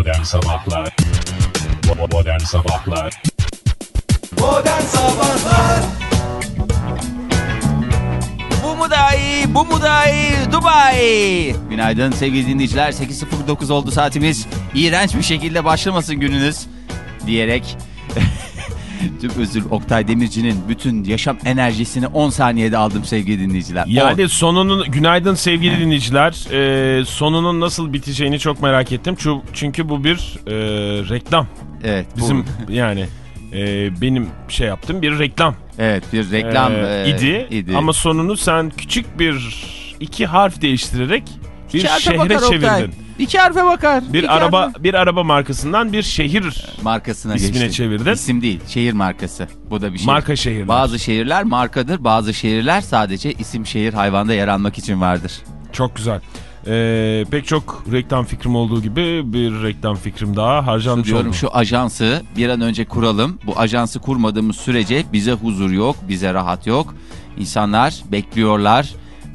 Modern Sabahlar Modern Sabahlar Modern Sabahlar Bu mu daha iyi, bu mu daha iyi, Dubai. Günaydın sevgili dinleyiciler. 8.09 oldu saatimiz. İğrenç bir şekilde başlamasın gününüz diyerek tüm özür Oktay Demirci'nin bütün yaşam enerjisini 10 saniyede aldım sevgili dinleyiciler. Yani sonunun günaydın sevgili dinleyiciler. Ee, sonunun nasıl biteceğini çok merak ettim. Çünkü bu bir e, reklam. On. evet, bu- Bizim yani e, benim şey yaptığım bir reklam evet bir reklam e, e, idi. idi. Ama sonunu sen küçük bir iki harf değiştirerek bir İki şehre bakar Oktay. çevirdin. İki harfe bakar. Bir İki araba harfe. bir araba markasından bir şehir markasına ismine geçti. çevirdin. İsim değil, şehir markası. Bu da bir şey. marka şehirler. Bazı şehirler markadır, bazı şehirler sadece isim şehir hayvanda yer almak için vardır. Çok güzel. Ee, pek çok reklam fikrim olduğu gibi bir reklam fikrim daha harcanmış Diyorum oldu. şu ajansı bir an önce kuralım. Bu ajansı kurmadığımız sürece bize huzur yok, bize rahat yok. İnsanlar bekliyorlar.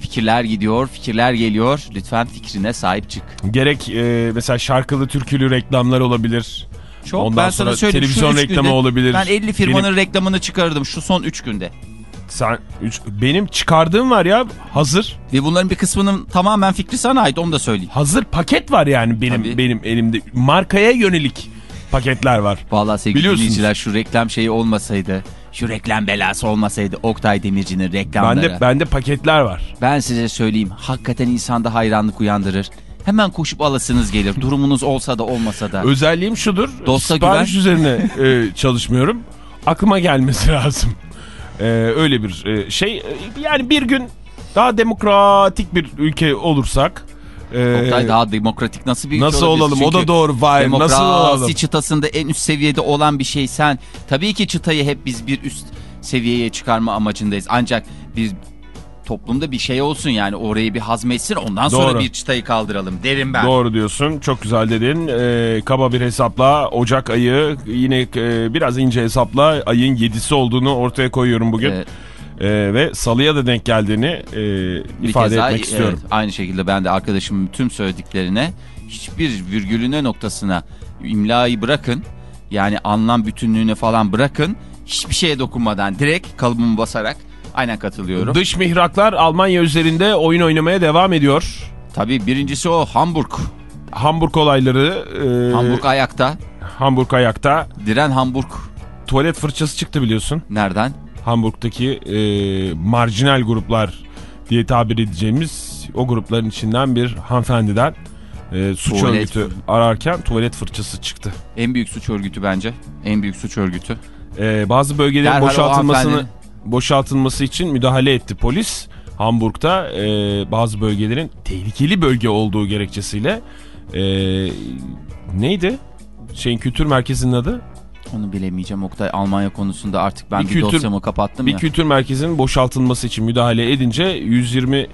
Fikirler gidiyor, fikirler geliyor. Lütfen fikrine sahip çık. Gerek e, mesela şarkılı türkülü reklamlar olabilir. Çok Ondan ben sana sonra söyleyeyim. şu televizyon reklamı günde olabilir. Ben 50 firmanın Benim- reklamını çıkardım şu son 3 günde. Sen üç, benim çıkardığım var ya hazır. Ve bunların bir kısmının tamamen fikri sana ait onu da söyleyeyim. Hazır paket var yani benim Tabii. benim elimde. Markaya yönelik paketler var. Vallahi sevgili dinleyiciler şu reklam şeyi olmasaydı, şu reklam belası olmasaydı Oktay Demirci'nin reklamları. Bende bende paketler var. Ben size söyleyeyim hakikaten insanda hayranlık uyandırır. Hemen koşup alasınız gelir. Durumunuz olsa da olmasa da. Özelliğim şudur. Dosta sipariş güven. üzerine e, çalışmıyorum. Aklıma gelmesi lazım. E, öyle bir e, şey. E, Yani bir gün daha demokratik bir ülke olursak. E, Oktay daha demokratik nasıl bir Nasıl olalım? O Çünkü da doğru. Vay, nasıl olalım? çıtasında en üst seviyede olan bir şey sen. Tabii ki çıtayı hep biz bir üst seviyeye çıkarma amacındayız. Ancak biz toplumda bir şey olsun yani orayı bir hazmetsin ondan sonra Doğru. bir çıtayı kaldıralım derim ben. Doğru diyorsun. Çok güzel dedin. Ee, kaba bir hesapla Ocak ayı yine e, biraz ince hesapla ayın 7'si olduğunu ortaya koyuyorum bugün. Evet. Ee, ve salıya da denk geldiğini e, ifade daha, etmek istiyorum. evet, aynı şekilde ben de arkadaşımın tüm söylediklerine hiçbir virgülüne noktasına imlayı bırakın. Yani anlam bütünlüğüne falan bırakın. Hiçbir şeye dokunmadan direkt kalıbımı basarak aynen katılıyorum. Dış mihraklar Almanya üzerinde oyun oynamaya devam ediyor. Tabii birincisi o Hamburg. Hamburg olayları. e, Hamburg ayakta. Hamburg ayakta. Diren Hamburg. Tuvalet fırçası çıktı biliyorsun. Nereden? Hamburg'daki e, marjinal gruplar diye tabir edeceğimiz o grupların içinden bir hanımefendiden e, suç Tuvalet örgütü ararken tuvalet fırçası çıktı. En büyük suç örgütü bence. En büyük suç örgütü. E, bazı bölgelerin Derhal boşaltılmasını boşaltılması için müdahale etti polis. Hamburg'da e, bazı bölgelerin tehlikeli bölge olduğu gerekçesiyle e, neydi? Şeyin kültür merkezinin adı? Onu bilemeyeceğim Oktay. Almanya konusunda artık ben Bir bir, kültür- dosyamı kapattım Bir ya. kültür merkezinin boşaltılması için müdahale edince 120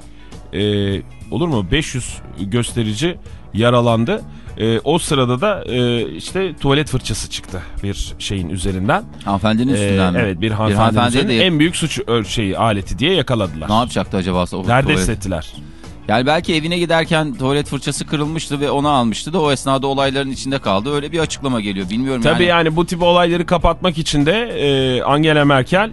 e, olur mu 500 gösterici yaralandı. E, o sırada da e, işte tuvalet fırçası çıktı bir şeyin üzerinden. Hanımefendinin E, üstünden mi? evet bir hanımefendinin de- üzerinden en büyük suç şeyi aleti diye yakaladılar. Ne yapacaktı acaba? O Derdest tuvalet? ettiler. Yani belki evine giderken tuvalet fırçası kırılmıştı ve onu almıştı da o esnada olayların içinde kaldı. Öyle bir açıklama geliyor. Bilmiyorum Tabii yani. yani bu tip olayları kapatmak için de e, Angela Merkel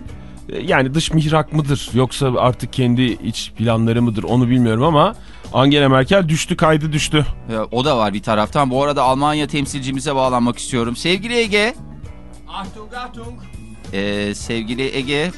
e, yani dış mihrak mıdır yoksa artık kendi iç planları mıdır onu bilmiyorum ama Angela Merkel düştü kaydı düştü. Ya, O da var bir taraftan. Bu arada Almanya temsilcimize bağlanmak istiyorum. Sevgili Ege. Achtung Achtung Ee, sevgili Ege.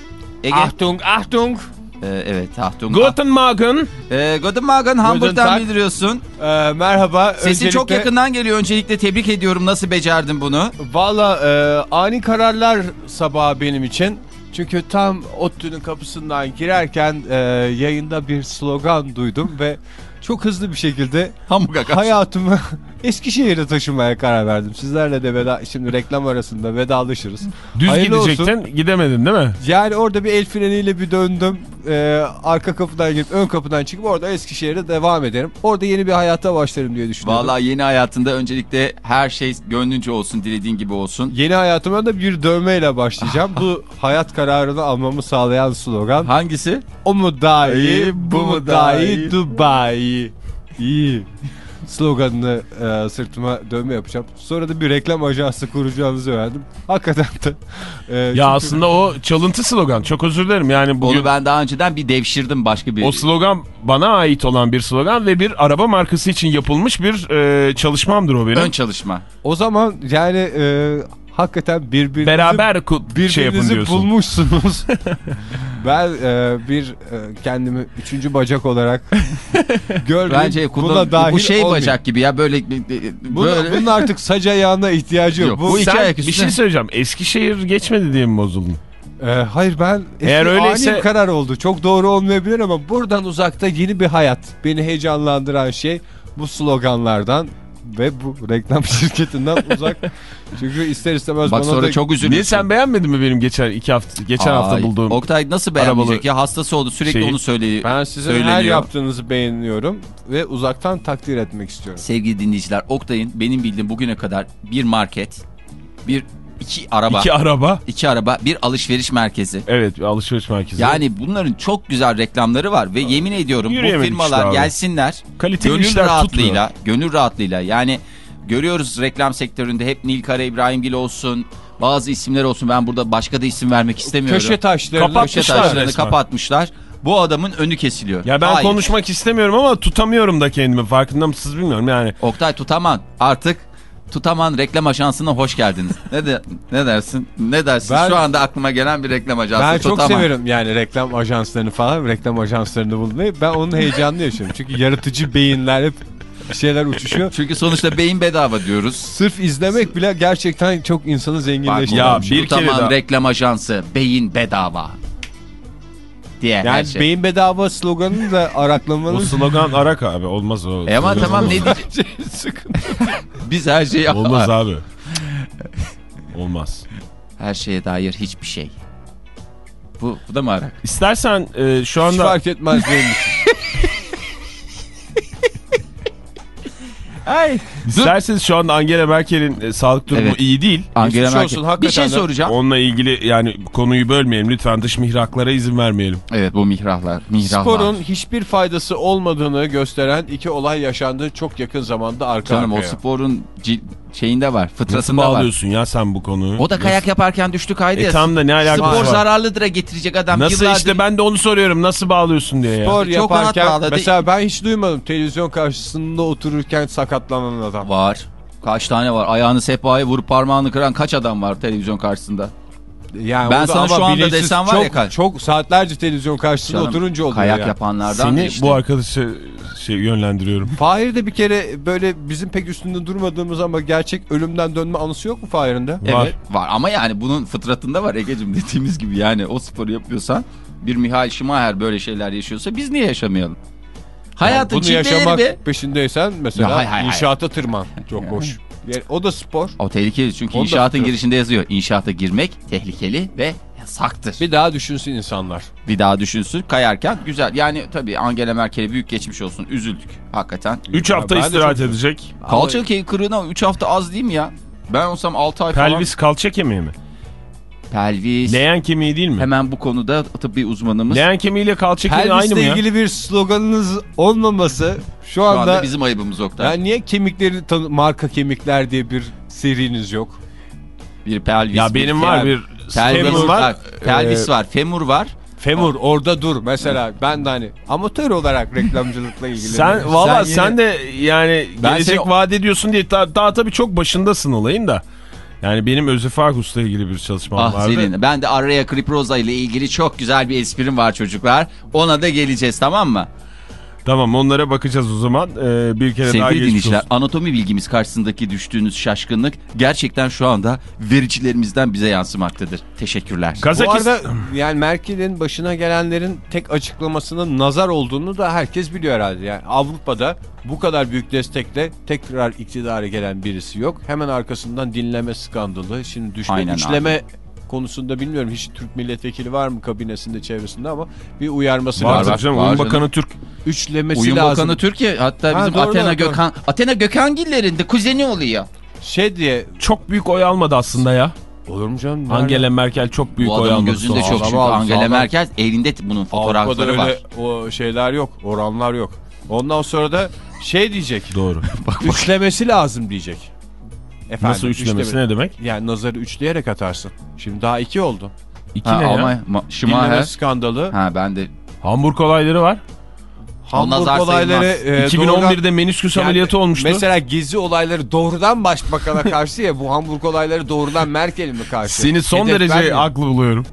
Ege. Achtung Achtung Ee, evet Achtung. Guten Morgen. Ee, Guten Morgen Hamburg'dan bildiriyorsun. Ee, Merhaba Sesin çok yakından geliyor. Öncelikle tebrik ediyorum. Nasıl becerdin bunu? Valla e, ani kararlar sabahı benim için Çünkü tam ODTÜ'nün kapısından girerken e, yayında bir slogan duydum ve çok hızlı bir şekilde Hamburg'a kaç. hayatımı Eskişehir'e taşımaya karar verdim. Sizlerle de veda şimdi reklam arasında vedalaşırız. Düz Hayırlı gidecektin gidemedin değil mi? Yani orada bir el freniyle bir döndüm. Ee, arka kapıdan gidip ön kapıdan çıkıp orada Eskişehir'e devam ederim. Orada yeni bir hayata başlarım diye düşünüyorum. Vallahi yeni hayatında öncelikle her şey gönlünce olsun, dilediğin gibi olsun. Yeni hayatıma da bir dövmeyle başlayacağım. bu hayat kararını almamı sağlayan slogan. Hangisi? O mu daha İyi, bu mu daha iyi, Dubai. İyi. sloganını e, sırtıma dövme yapacağım. Sonra da bir reklam ajansı kuracağımızı öğrendim. Hakikaten de. e, Ya çünkü- aslında o çalıntı slogan. Çok özür dilerim. Yani bugün Onu ben daha önceden bir devşirdim başka bir... o slogan bana ait olan bir slogan ve bir araba markası için yapılmış bir e, çalışmamdır o benim. Ön çalışma. O zaman yani e, hakikaten birbirinizi, Beraber ku- şey yapın birbirinizi diyorsun. bulmuşsunuz. ben e, bir e, kendimi üçüncü bacak olarak görmeyeyim. Bence Buna kullan, dahil bu şey olmayayım. bacak gibi ya böyle... Bunun, böyle... bunun artık sac ayağına ihtiyacı yok. Yok, Bu, bu iki ayak bir üstüne- şey söyleyeceğim. Eskişehir geçmedi diye mi bozuldun? E, hayır ben Eğer eski öyleyse- ani bir karar oldu. Çok doğru olmayabilir ama buradan uzakta yeni bir hayat. Beni heyecanlandıran şey bu sloganlardan ve bu reklam şirketinden uzak. Çünkü ister istemez Bak bana sonra da çok üzülürsün. Niye sen beğenmedin mi benim geçen iki hafta geçen hafta Ay, bulduğum? Oktay nasıl beğenmeyecek arabalı ya hastası oldu sürekli şeyi. onu söylüyor. Ben sizin her söyleniyor. yaptığınızı beğeniyorum ve uzaktan takdir etmek istiyorum. Sevgili dinleyiciler Oktay'ın benim bildiğim bugüne kadar bir market, bir iki araba, İki iki, araba. araba, bir alışveriş merkezi. Evet bir alışveriş merkezi. Yani bunların çok güzel reklamları var ve yemin ediyorum bu firmalar işte gelsinler Kaliteli gönül rahatlığıyla, gönül rahatlığıyla yani görüyoruz reklam sektöründe hep Nilkara İbrahimgil olsun, bazı isimler olsun ben burada başka da isim vermek istemiyorum. Köşe taşlarını Köşe Kapatmışlar taşlarını resmen. kapatmışlar. Bu adamın önü kesiliyor. Ya ben Hayır. konuşmak istemiyorum ama tutamıyorum da kendimi. Farkında mısınız bilmiyorum yani. Oktay Tutaman artık Tutaman reklam ajansına hoş geldiniz. Ne de ne dersin? Ne dersin? Ben- Şu anda aklıma gelen bir reklam ajansı Ben çok Tutaman. severim yani reklam ajanslarını falan, reklam ajanslarını bulmayı. Ben onun heyecanını yaşıyorum. Çünkü yaratıcı beyinler hep bir şeyler uçuşuyor. Çünkü sonuçta beyin bedava diyoruz. Sırf izlemek bile gerçekten çok insanı Bak, zenginleştiriyor. ya bir kere Tutaman daha- reklam ajansı beyin bedava. Diye her yani şey. beyin bedava sloganını da O araklamanız slogan arak abi olmaz o. E ama tamam ne diyeceğiz? Biz her şeyi Olmaz abi. Olmaz. Her şeye dair hiçbir şey. Bu, bu da mı arak? İstersen e, şu Hiç anda fark etmez benim için. Ay. isterseniz şu anda Angela Merkel'in e, sağlık durumu Evet. iyi değil. Angela Merkel. olsun, bir şey soracağım. Onunla ilgili yani konuyu bölmeyelim lütfen dış mihraklara izin vermeyelim. Evet bu mihrahlar. mihrahlar. Sporun hiçbir faydası olmadığını gösteren iki olay yaşandı çok yakın zamanda arka Canım o arkaya. sporun cil- şeyinde var. Nasıl Fıtratında var. bağlıyorsun ya sen bu konuyu? O da kayak yaparken düştü kaydı E tam da ne alakası Spor var? zararlıdır getirecek adam. Nasıl Yıllardır- işte ben de onu soruyorum nasıl bağlıyorsun diye ya. Spor rahat yaparken mesela ben hiç duymadım televizyon karşısında otururken sakatlanan adam. Var. Kaç tane var? Ayağını sehpaya vurup parmağını kıran kaç adam var televizyon karşısında? Yani Ben sana ama şu anda desem var çok, ya kaç- Çok saatlerce televizyon karşısında Canım, oturunca oluyor Kayak yani. yapanlardan Seni işte. bu arkadaşı şey yönlendiriyorum. Fahir de bir kere böyle bizim pek üstünde durmadığımız ama gerçek ölümden dönme anısı yok mu Fahir'in de? Evet Var. var. ama yani bunun fıtratında var Ege'cim dediğimiz gibi yani o sporu yapıyorsan bir Mihail Schumacher böyle şeyler yaşıyorsa biz niye yaşamayalım? Hayatın Bunu çilteleri yaşamak be. peşindeysen mesela Ya hay hay hay. inşaata tırman. Çok hoş. Yani o da spor. O tehlikeli çünkü da inşaatın girişinde yazıyor. İnşaata girmek tehlikeli ve yasaktır. Bir daha düşünsün insanlar. Bir daha düşünsün kayarken güzel. Yani tabii Angela Merkel'e büyük geçmiş olsun. Üzüldük hakikaten. 3 hafta ben istirahat çok- edecek. Kalça kemiği kırığına 3 hafta az değil mi ya? Ben olsam 6 ay falan. Pelvis kalça kemiği mi? Pelvis. Leğen kemiği değil mi? Hemen bu konuda tıbbi uzmanımız. Leğen kemiğiyle kalça kemiği aynı mı Pelvisle ya? ilgili bir sloganınız olmaması şu Şu anda... anda bizim ayıbımız Oktay. Yani niye kemikleri marka kemikler diye bir seriniz yok? Bir pelvis. Ya bir benim var fel- bir Pelvis femur var. var. Pelvis Ee, var. Femur var. Femur orada dur mesela ben de hani amatör olarak reklamcılıkla ilgileniyorum. Sen valla Sen sen, yine- de yani Ben gelecek seni- vaat ediyorsun diye daha, daha tabii çok başındasın olayın da. Yani benim Özefakus'la ilgili bir çalışmam Ah vardı. Zelin. Ben de Araya Kriproza ile ilgili çok güzel bir esprim var çocuklar. Ona da geleceğiz tamam mı? Tamam onlara bakacağız o zaman. Ee, bir kere daha Sevgili geçmiş dinleyiciler olsun. anatomi bilgimiz karşısındaki düştüğünüz şaşkınlık gerçekten şu anda vericilerimizden bize yansımaktadır. Teşekkürler. Bu Kazakistan... arada yani Merkel'in başına gelenlerin tek açıklamasının nazar olduğunu da herkes biliyor herhalde. Yani Avrupa'da bu kadar büyük destekle tekrar iktidara gelen birisi yok. Hemen arkasından dinleme skandalı. Şimdi düşme Aynen üçleme konusunda bilmiyorum hiç Türk milletvekili var mı kabinesinde çevresinde ama bir uyarması Var, lazım. var. canım. Uyum. Bakanı Türk. Üçlemesi Uyum lazım. Bakanı Türkiye hatta Ha, bizim doğru, Athena doğru, doğru. Gökhan Athena Gökhangiller'in de kuzeni oluyor. Şey diye Çok büyük oy almadı aslında ya. olur mu canım? Nerede? Angela Merkel çok büyük Bu oy adamın almadı. gözünde çok çünkü Angela. Merkel elinde bunun Avrupa'da fotoğrafları öyle var. o şeyler yok, oranlar yok. Ondan sonra da şey diyecek. Doğru. Üçlemesi lazım diyecek. Efendim, Nasıl üçlemesi üçleme- ne demek? Yani nazarı üçleyerek atarsın. Şimdi daha iki oldu. İki Ha, ne ya? Almanya, Ma- Schumacher. Dinleme skandalı. Ha ben de Hamburg olayları var. Hamburg olayları. e, doğrudan- 2011'de menisküs Yani ameliyatı olmuştu. Mesela gezi olayları doğrudan başbakana karşı ya bu Hamburg olayları doğrudan Merkel'in mi karşı? Seni son Hedef derece vermiyor. haklı buluyorum.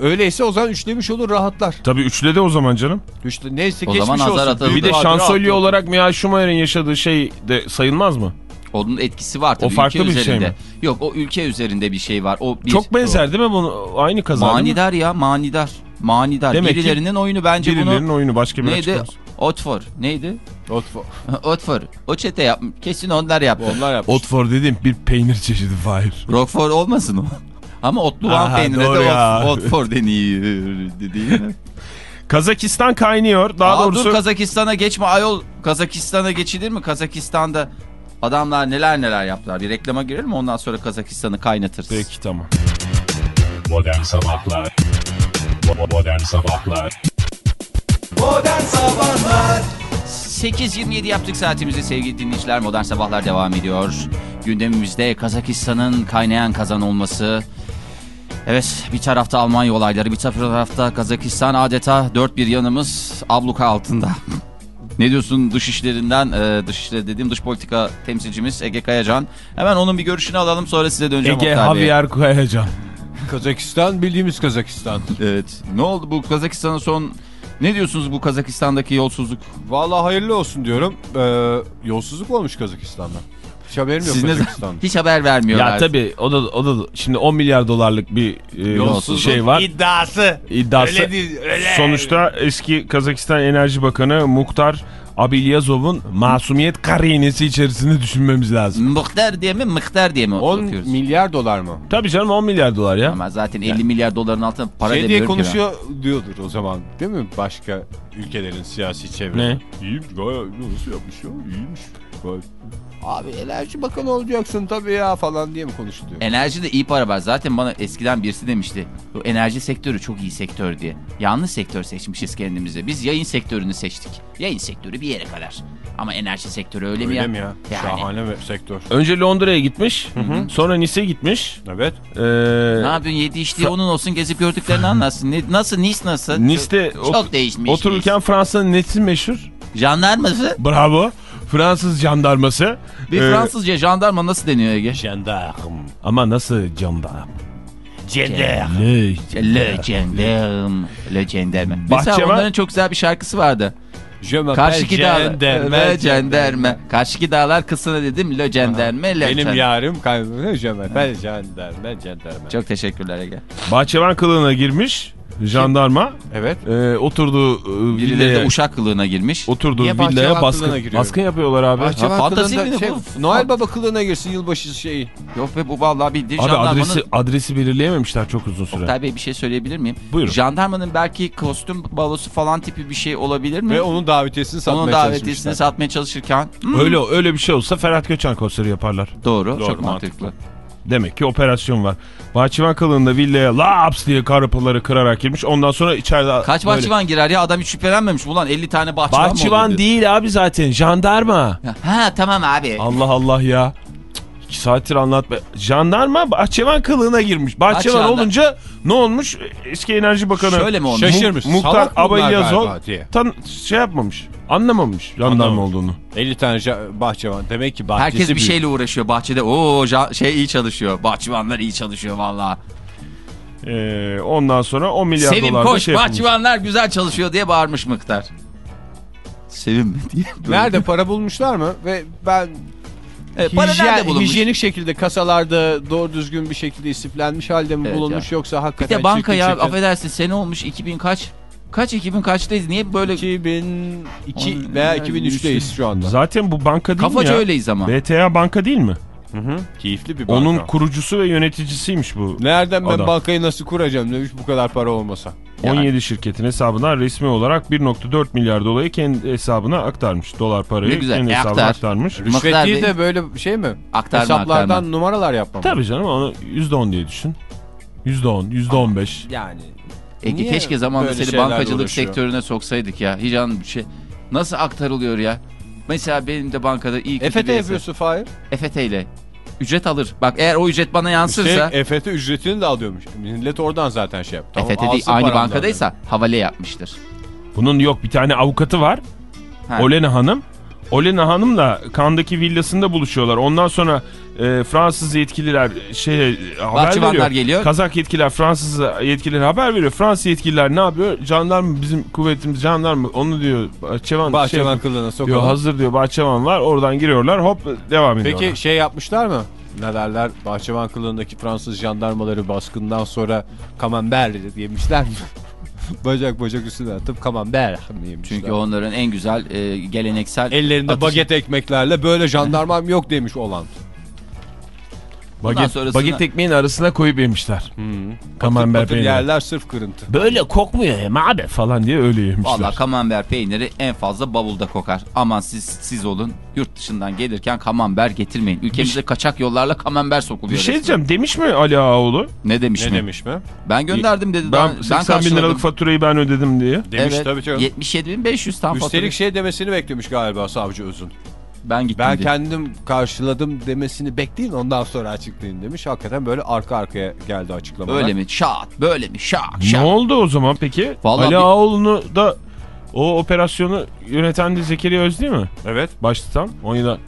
Öyleyse o zaman üçlemiş olur rahatlar. Tabii üçledi o zaman canım. Üçle, neyse O geçmiş zaman nazar olsun. atıldı. Büyük Bir de şansölye olarak Mia Schumacher'in yaşadığı şey de sayılmaz mı? Onun etkisi var tabii O farklı ülke bir şey üzerinde. mi? Yok o ülke üzerinde bir şey var. O bir, Çok benzer değil mi bunu? Aynı kaza? Manidar ya manidar. Manidar. Demek ki Birilerinin oyunu bence Birilerinin bunu oyunu başka bir neydi? açıklaması. Otfor. Neydi? Otfo. Otfor. O çete yap. Kesin onlar yaptı. Onlar yapmış. Otford dediğim bir peynir çeşidi Fahir. Roquefort olmasın o. Ama otlu van doğru de ya. Otfor deniyor. Değil mi? Kazakistan kaynıyor. Daha Aa, doğrusu Dur Kazakistan'a geçme ayol. Kazakistan'a geçilir mi? Kazakistan'da adamlar neler neler yaptılar. Bir reklama girelim? Ondan sonra Kazakistan'ı kaynatırız. Peki tamam. Modern Sabahlar Bo- Modern Sabahlar 8.27 yaptık saatimizi sevgili dinleyiciler. Modern Sabahlar devam ediyor. Gündemimizde Kazakistan'ın kaynayan kazan olması. Evet bir tarafta Almanya olayları bir tarafta Kazakistan adeta dört bir yanımız abluka altında. Ne diyorsun dış işlerinden e, dış işleri dediğim dış politika temsilcimiz Ege Kayacan. Hemen onun bir görüşünü alalım sonra size döneceğim. Ege. Javier Kayacan. Kazakistan bildiğimiz Kazakistan. Evet. Ne oldu bu Kazakistan'ın son... Ne diyorsunuz bu Kazakistan'daki yolsuzluk? Vallahi hayırlı olsun diyorum. Ee, yolsuzluk olmuş Kazakistan'da. Hiç haberim yok Siz ne. Hiç haber vermiyorlar. Ya tabii o da o da şimdi 10 milyar dolarlık bir e, Yolsuzluk şey var. İddiası. İddiası. Öyle değil, öyle. Sonuçta eski Kazakistan Enerji Bakanı Muhtar Abilyazov'un masumiyet karinesi içerisinde düşünmemiz lazım. Mıhtar diye mi mıhtar diye mi 10 okuyoruz? milyar dolar mı? Tabii canım 10 milyar dolar ya. Ama zaten 50 milyar doların altında para şey diye demiyorum ki ben. konuşuyor diyordur o zaman. Değil mi? Başka ülkelerin siyasi çevre. Ne? İyiyim gayet nasıl yapmış ya? İyiymiş. Gayet. Abi enerji bakanı olacaksın tabii ya falan diye mi konuşuluyor? Enerji de iyi para var. Zaten bana eskiden birisi demişti. Bu enerji sektörü çok iyi sektör diye. Yanlış sektör seçmişiz kendimize. Biz yayın sektörünü seçtik. Yayın sektörü bir yere kadar. Ama enerji sektörü öyle, mi Öyle ya? mi ya? Yani. Şahane bir sektör. Önce Londra'ya gitmiş, sonra Nice gitmiş. Evet. Ee, Ne yapıyorsun? Yedi içtiği onun olsun gezip gördüklerini anlatsın. Ne, nasıl? Nice nasıl? Nice'de çok, ot- değişmiş. otururken Fransa'nın nesi meşhur? Jandarması? Bravo. Fransız jandarması. Bir Ee, Fransızca jandarma nasıl deniyor Ege? Jandarm. Ama nasıl jandarm? Jandarm. Le, gendarme. Le gendarme. Mesela Bahçıvan- onların çok güzel bir şarkısı vardı. Karşıki dağlar. gendarme. Karşıki dağlar kısmına dedim. Le gendarme. Le Benim yarım kaybını je m'appelle gendarme, gendarme. Çok teşekkürler Ege. Bahçıvan kılığına girmiş jandarma. Evet. Ee, oturduğu e, Birileri de villaya, uşak kılığına girmiş. oturduğu Niye villaya baskın, giriyor? baskın yapıyorlar abi. Bahçıvan Ha, kılığında mi şey, bu? Noel Baba kılığına girsin yılbaşı şeyi. Yok be bu vallahi bildiğin Abi jandarmanın... adresi adresi belirleyememişler çok uzun süre. Oktay Bey bir şey söyleyebilir miyim? Buyurun. Jandarmanın belki kostüm balosu falan tipi bir şey olabilir mi? Ve onun davetiyesini satmaya Onun davetiyesini satmaya çalışırken. Hmm, Öyle öyle bir şey olsa Ferhat Göçen konseri yaparlar. Doğru, Doğru, çok mantıklı. mantıklı. Demek ki operasyon var. Bahçıvan kılığında villaya laps diye kapıları kırarak girmiş. Ondan sonra içeride Kaç böyle- bahçıvan girer ya adam hiç şüphelenmemiş. Ulan 50 tane bahçıvan, Bahçıvan değil abi zaten jandarma. Ha tamam abi. Allah Allah ya. İki saattir anlatma. Jandarma bahçıvan kılığına girmiş. Bahçıvan Bahçıvan'da- olunca ne olmuş? Eski Enerji Bakanı Şöyle mi olmuş? Şaşırmış. Muhtar Salak bunlar Abalyazov galiba diye. tan şey yapmamış. Anlamamış jandarma Anlamamış. olduğunu. 50 tane ja- bahçıvan. Demek ki bahçesi Herkes bir büyük. şeyle uğraşıyor bahçede. Oo ja- şey iyi çalışıyor. Bahçıvanlar iyi çalışıyor valla. Ee, ondan sonra 10 milyar Sevim dolar da koş şey yapılmış. bahçıvanlar güzel çalışıyor diye bağırmış Mıhtar. Sevim mi diye. Nerede para bulmuşlar mı? Ve ben E, para hijyen- nerede bulunmuş? hijyenik şekilde kasalarda doğru düzgün bir şekilde istiflenmiş halde mi Evet bulunmuş yoksa Bir hakikaten de banka ya çirkin- affedersin sene olmuş 2000 kaç? Kaç 2000 kaçtayız? Niye böyle 2002 On- veya yani 2003'teyiz şu anda. Zaten bu banka değil mi kafaca ya? öyleyiz ama. BTA banka değil mi? Hı hı. Keyifli bir banka. Onun kurucusu ve yöneticisiymiş bu. Nereden ben Adam. bankayı nasıl kuracağım demiş bu kadar para olmasa. Yani. 17 şirketin hesabından resmi olarak 1.4 milyar dolayı kendi hesabına aktarmış. Dolar parayı Ne güzel, kendi e, hesabına aktar. aktarmış. Rüşvet değil Bey- de böyle şey mi? Aktarma, Hesaplardan aktarma. numaralar yapmam. Tabii canım onu %10 diye düşün. %10, %15. Yani. Ege Niye keşke zamanında böyle seni şeylerle bankacılık uğraşıyor? sektörüne soksaydık ya. Hiç an bir şey. Nasıl aktarılıyor ya? Mesela benim de bankada iyi kötü EFT bir yapıyorsun Fahir. EFT ile. Ücret alır. Bak eğer o ücret bana yansırsa. Üstelik EFT ücretini de alıyormuş. Millet oradan zaten şey yap. Tamam, EFT değil aynı bankadaysa havale yapmıştır. Bunun yok bir tane avukatı var. Ha. Olena Hanım. Olena Hanım'la Kandaki villasında buluşuyorlar. Ondan sonra e, Fransız yetkililer şey haber veriyor. geliyor. Kazak yetkililer Fransız yetkililere haber veriyor. Fransız yetkililer ne yapıyor? Jandarma bizim kuvvetimiz jandarma onu diyor. Bahçevan, Bahçevan şey, kılığına diyor, sokalım. hazır diyor Bahçevan var. Oradan giriyorlar hop devam ediyorlar. Peki şey yapmışlar mı? Ne derler? Bahçevan kılığındaki Fransız jandarmaları baskından sonra kamember yemişler mi? bacak bacak üstüne atıp mi yemişler? Çünkü onların en güzel e, geleneksel Ellerinde atışı. baget ekmeklerle böyle jandarmam yok demiş olan. Baget, sonrasına- baget ekmeğin arasına koyup yemişler. Kamember Batır peyniri. yerler sırf kırıntı. Böyle kokmuyor hem abi falan diye öyle yemişler. Valla kamember peyniri en fazla bavulda kokar. Aman siz siz olun yurt dışından gelirken kamember getirmeyin. Ülkemize kaçak yollarla kamember bir sokuluyor. şey resmen. diyeceğim demiş mi Ali Ağaoğlu? Ne demiş Ne mi? demiş mi? Ben gönderdim dedi. Ben, Ben, 80 bin karşıladım. liralık faturayı ben ödedim diye. Demiş evet, tabii canım. 77.500 tam Üstelik fatura. şey demesini beklemiş galiba savcı Özün. Ben gittim Ben dedi. kendim karşıladım demesini bekleyin ondan sonra açıklayın demiş. Hakikaten böyle arka arkaya geldi açıklamalar. Öyle mi? Şat. Böyle mi? Şak. Ne Şak. oldu o zaman peki? Vallahi Ali bir- Ağaoğlu'nu da o operasyonu yöneten de Zekeriya Öz değil mi? Evet. Başlatan. Onu da...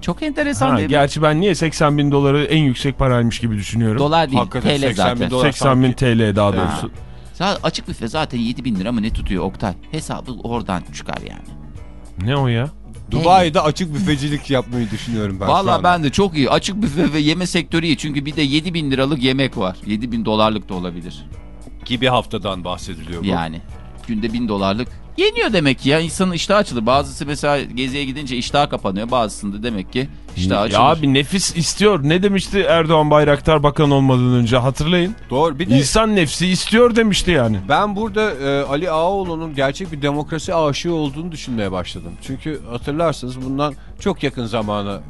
Çok enteresan Ha, değil mi? gerçi ben niye 80 bin doları en yüksek paraymış gibi düşünüyorum. Dolar değil. Hakikaten TL 80 bin zaten. dolar. 80 bin TL daha doğrusu. Zaten açık büfe zaten 7 bin lira mı ne tutuyor Oktay? Hesabı oradan çıkar yani. Ne o ya? Dubai'de açık büfecilik yapmayı düşünüyorum ben Valla ben de çok iyi. Açık büfe ve yeme sektörü iyi. Çünkü bir de 7 bin liralık yemek var. 7 bin dolarlık da olabilir. Gibi haftadan bahsediliyor bu. Yani günde 1000 dolarlık yeniyor demek ki ya. insanın iştahı açılır. Bazısı mesela geziye gidince iştah kapanıyor. Bazısında demek ki açılır. Ya abi nefis istiyor. Ne demişti Erdoğan Bayraktar bakan olmadan önce hatırlayın. Doğru. Bir de İnsan nefsi istiyor demişti yani. ben burada e, Ali Ağaoğlu'nun gerçek bir demokrasi aşığı olduğunu düşünmeye başladım. Çünkü hatırlarsınız bundan çok yakın zamana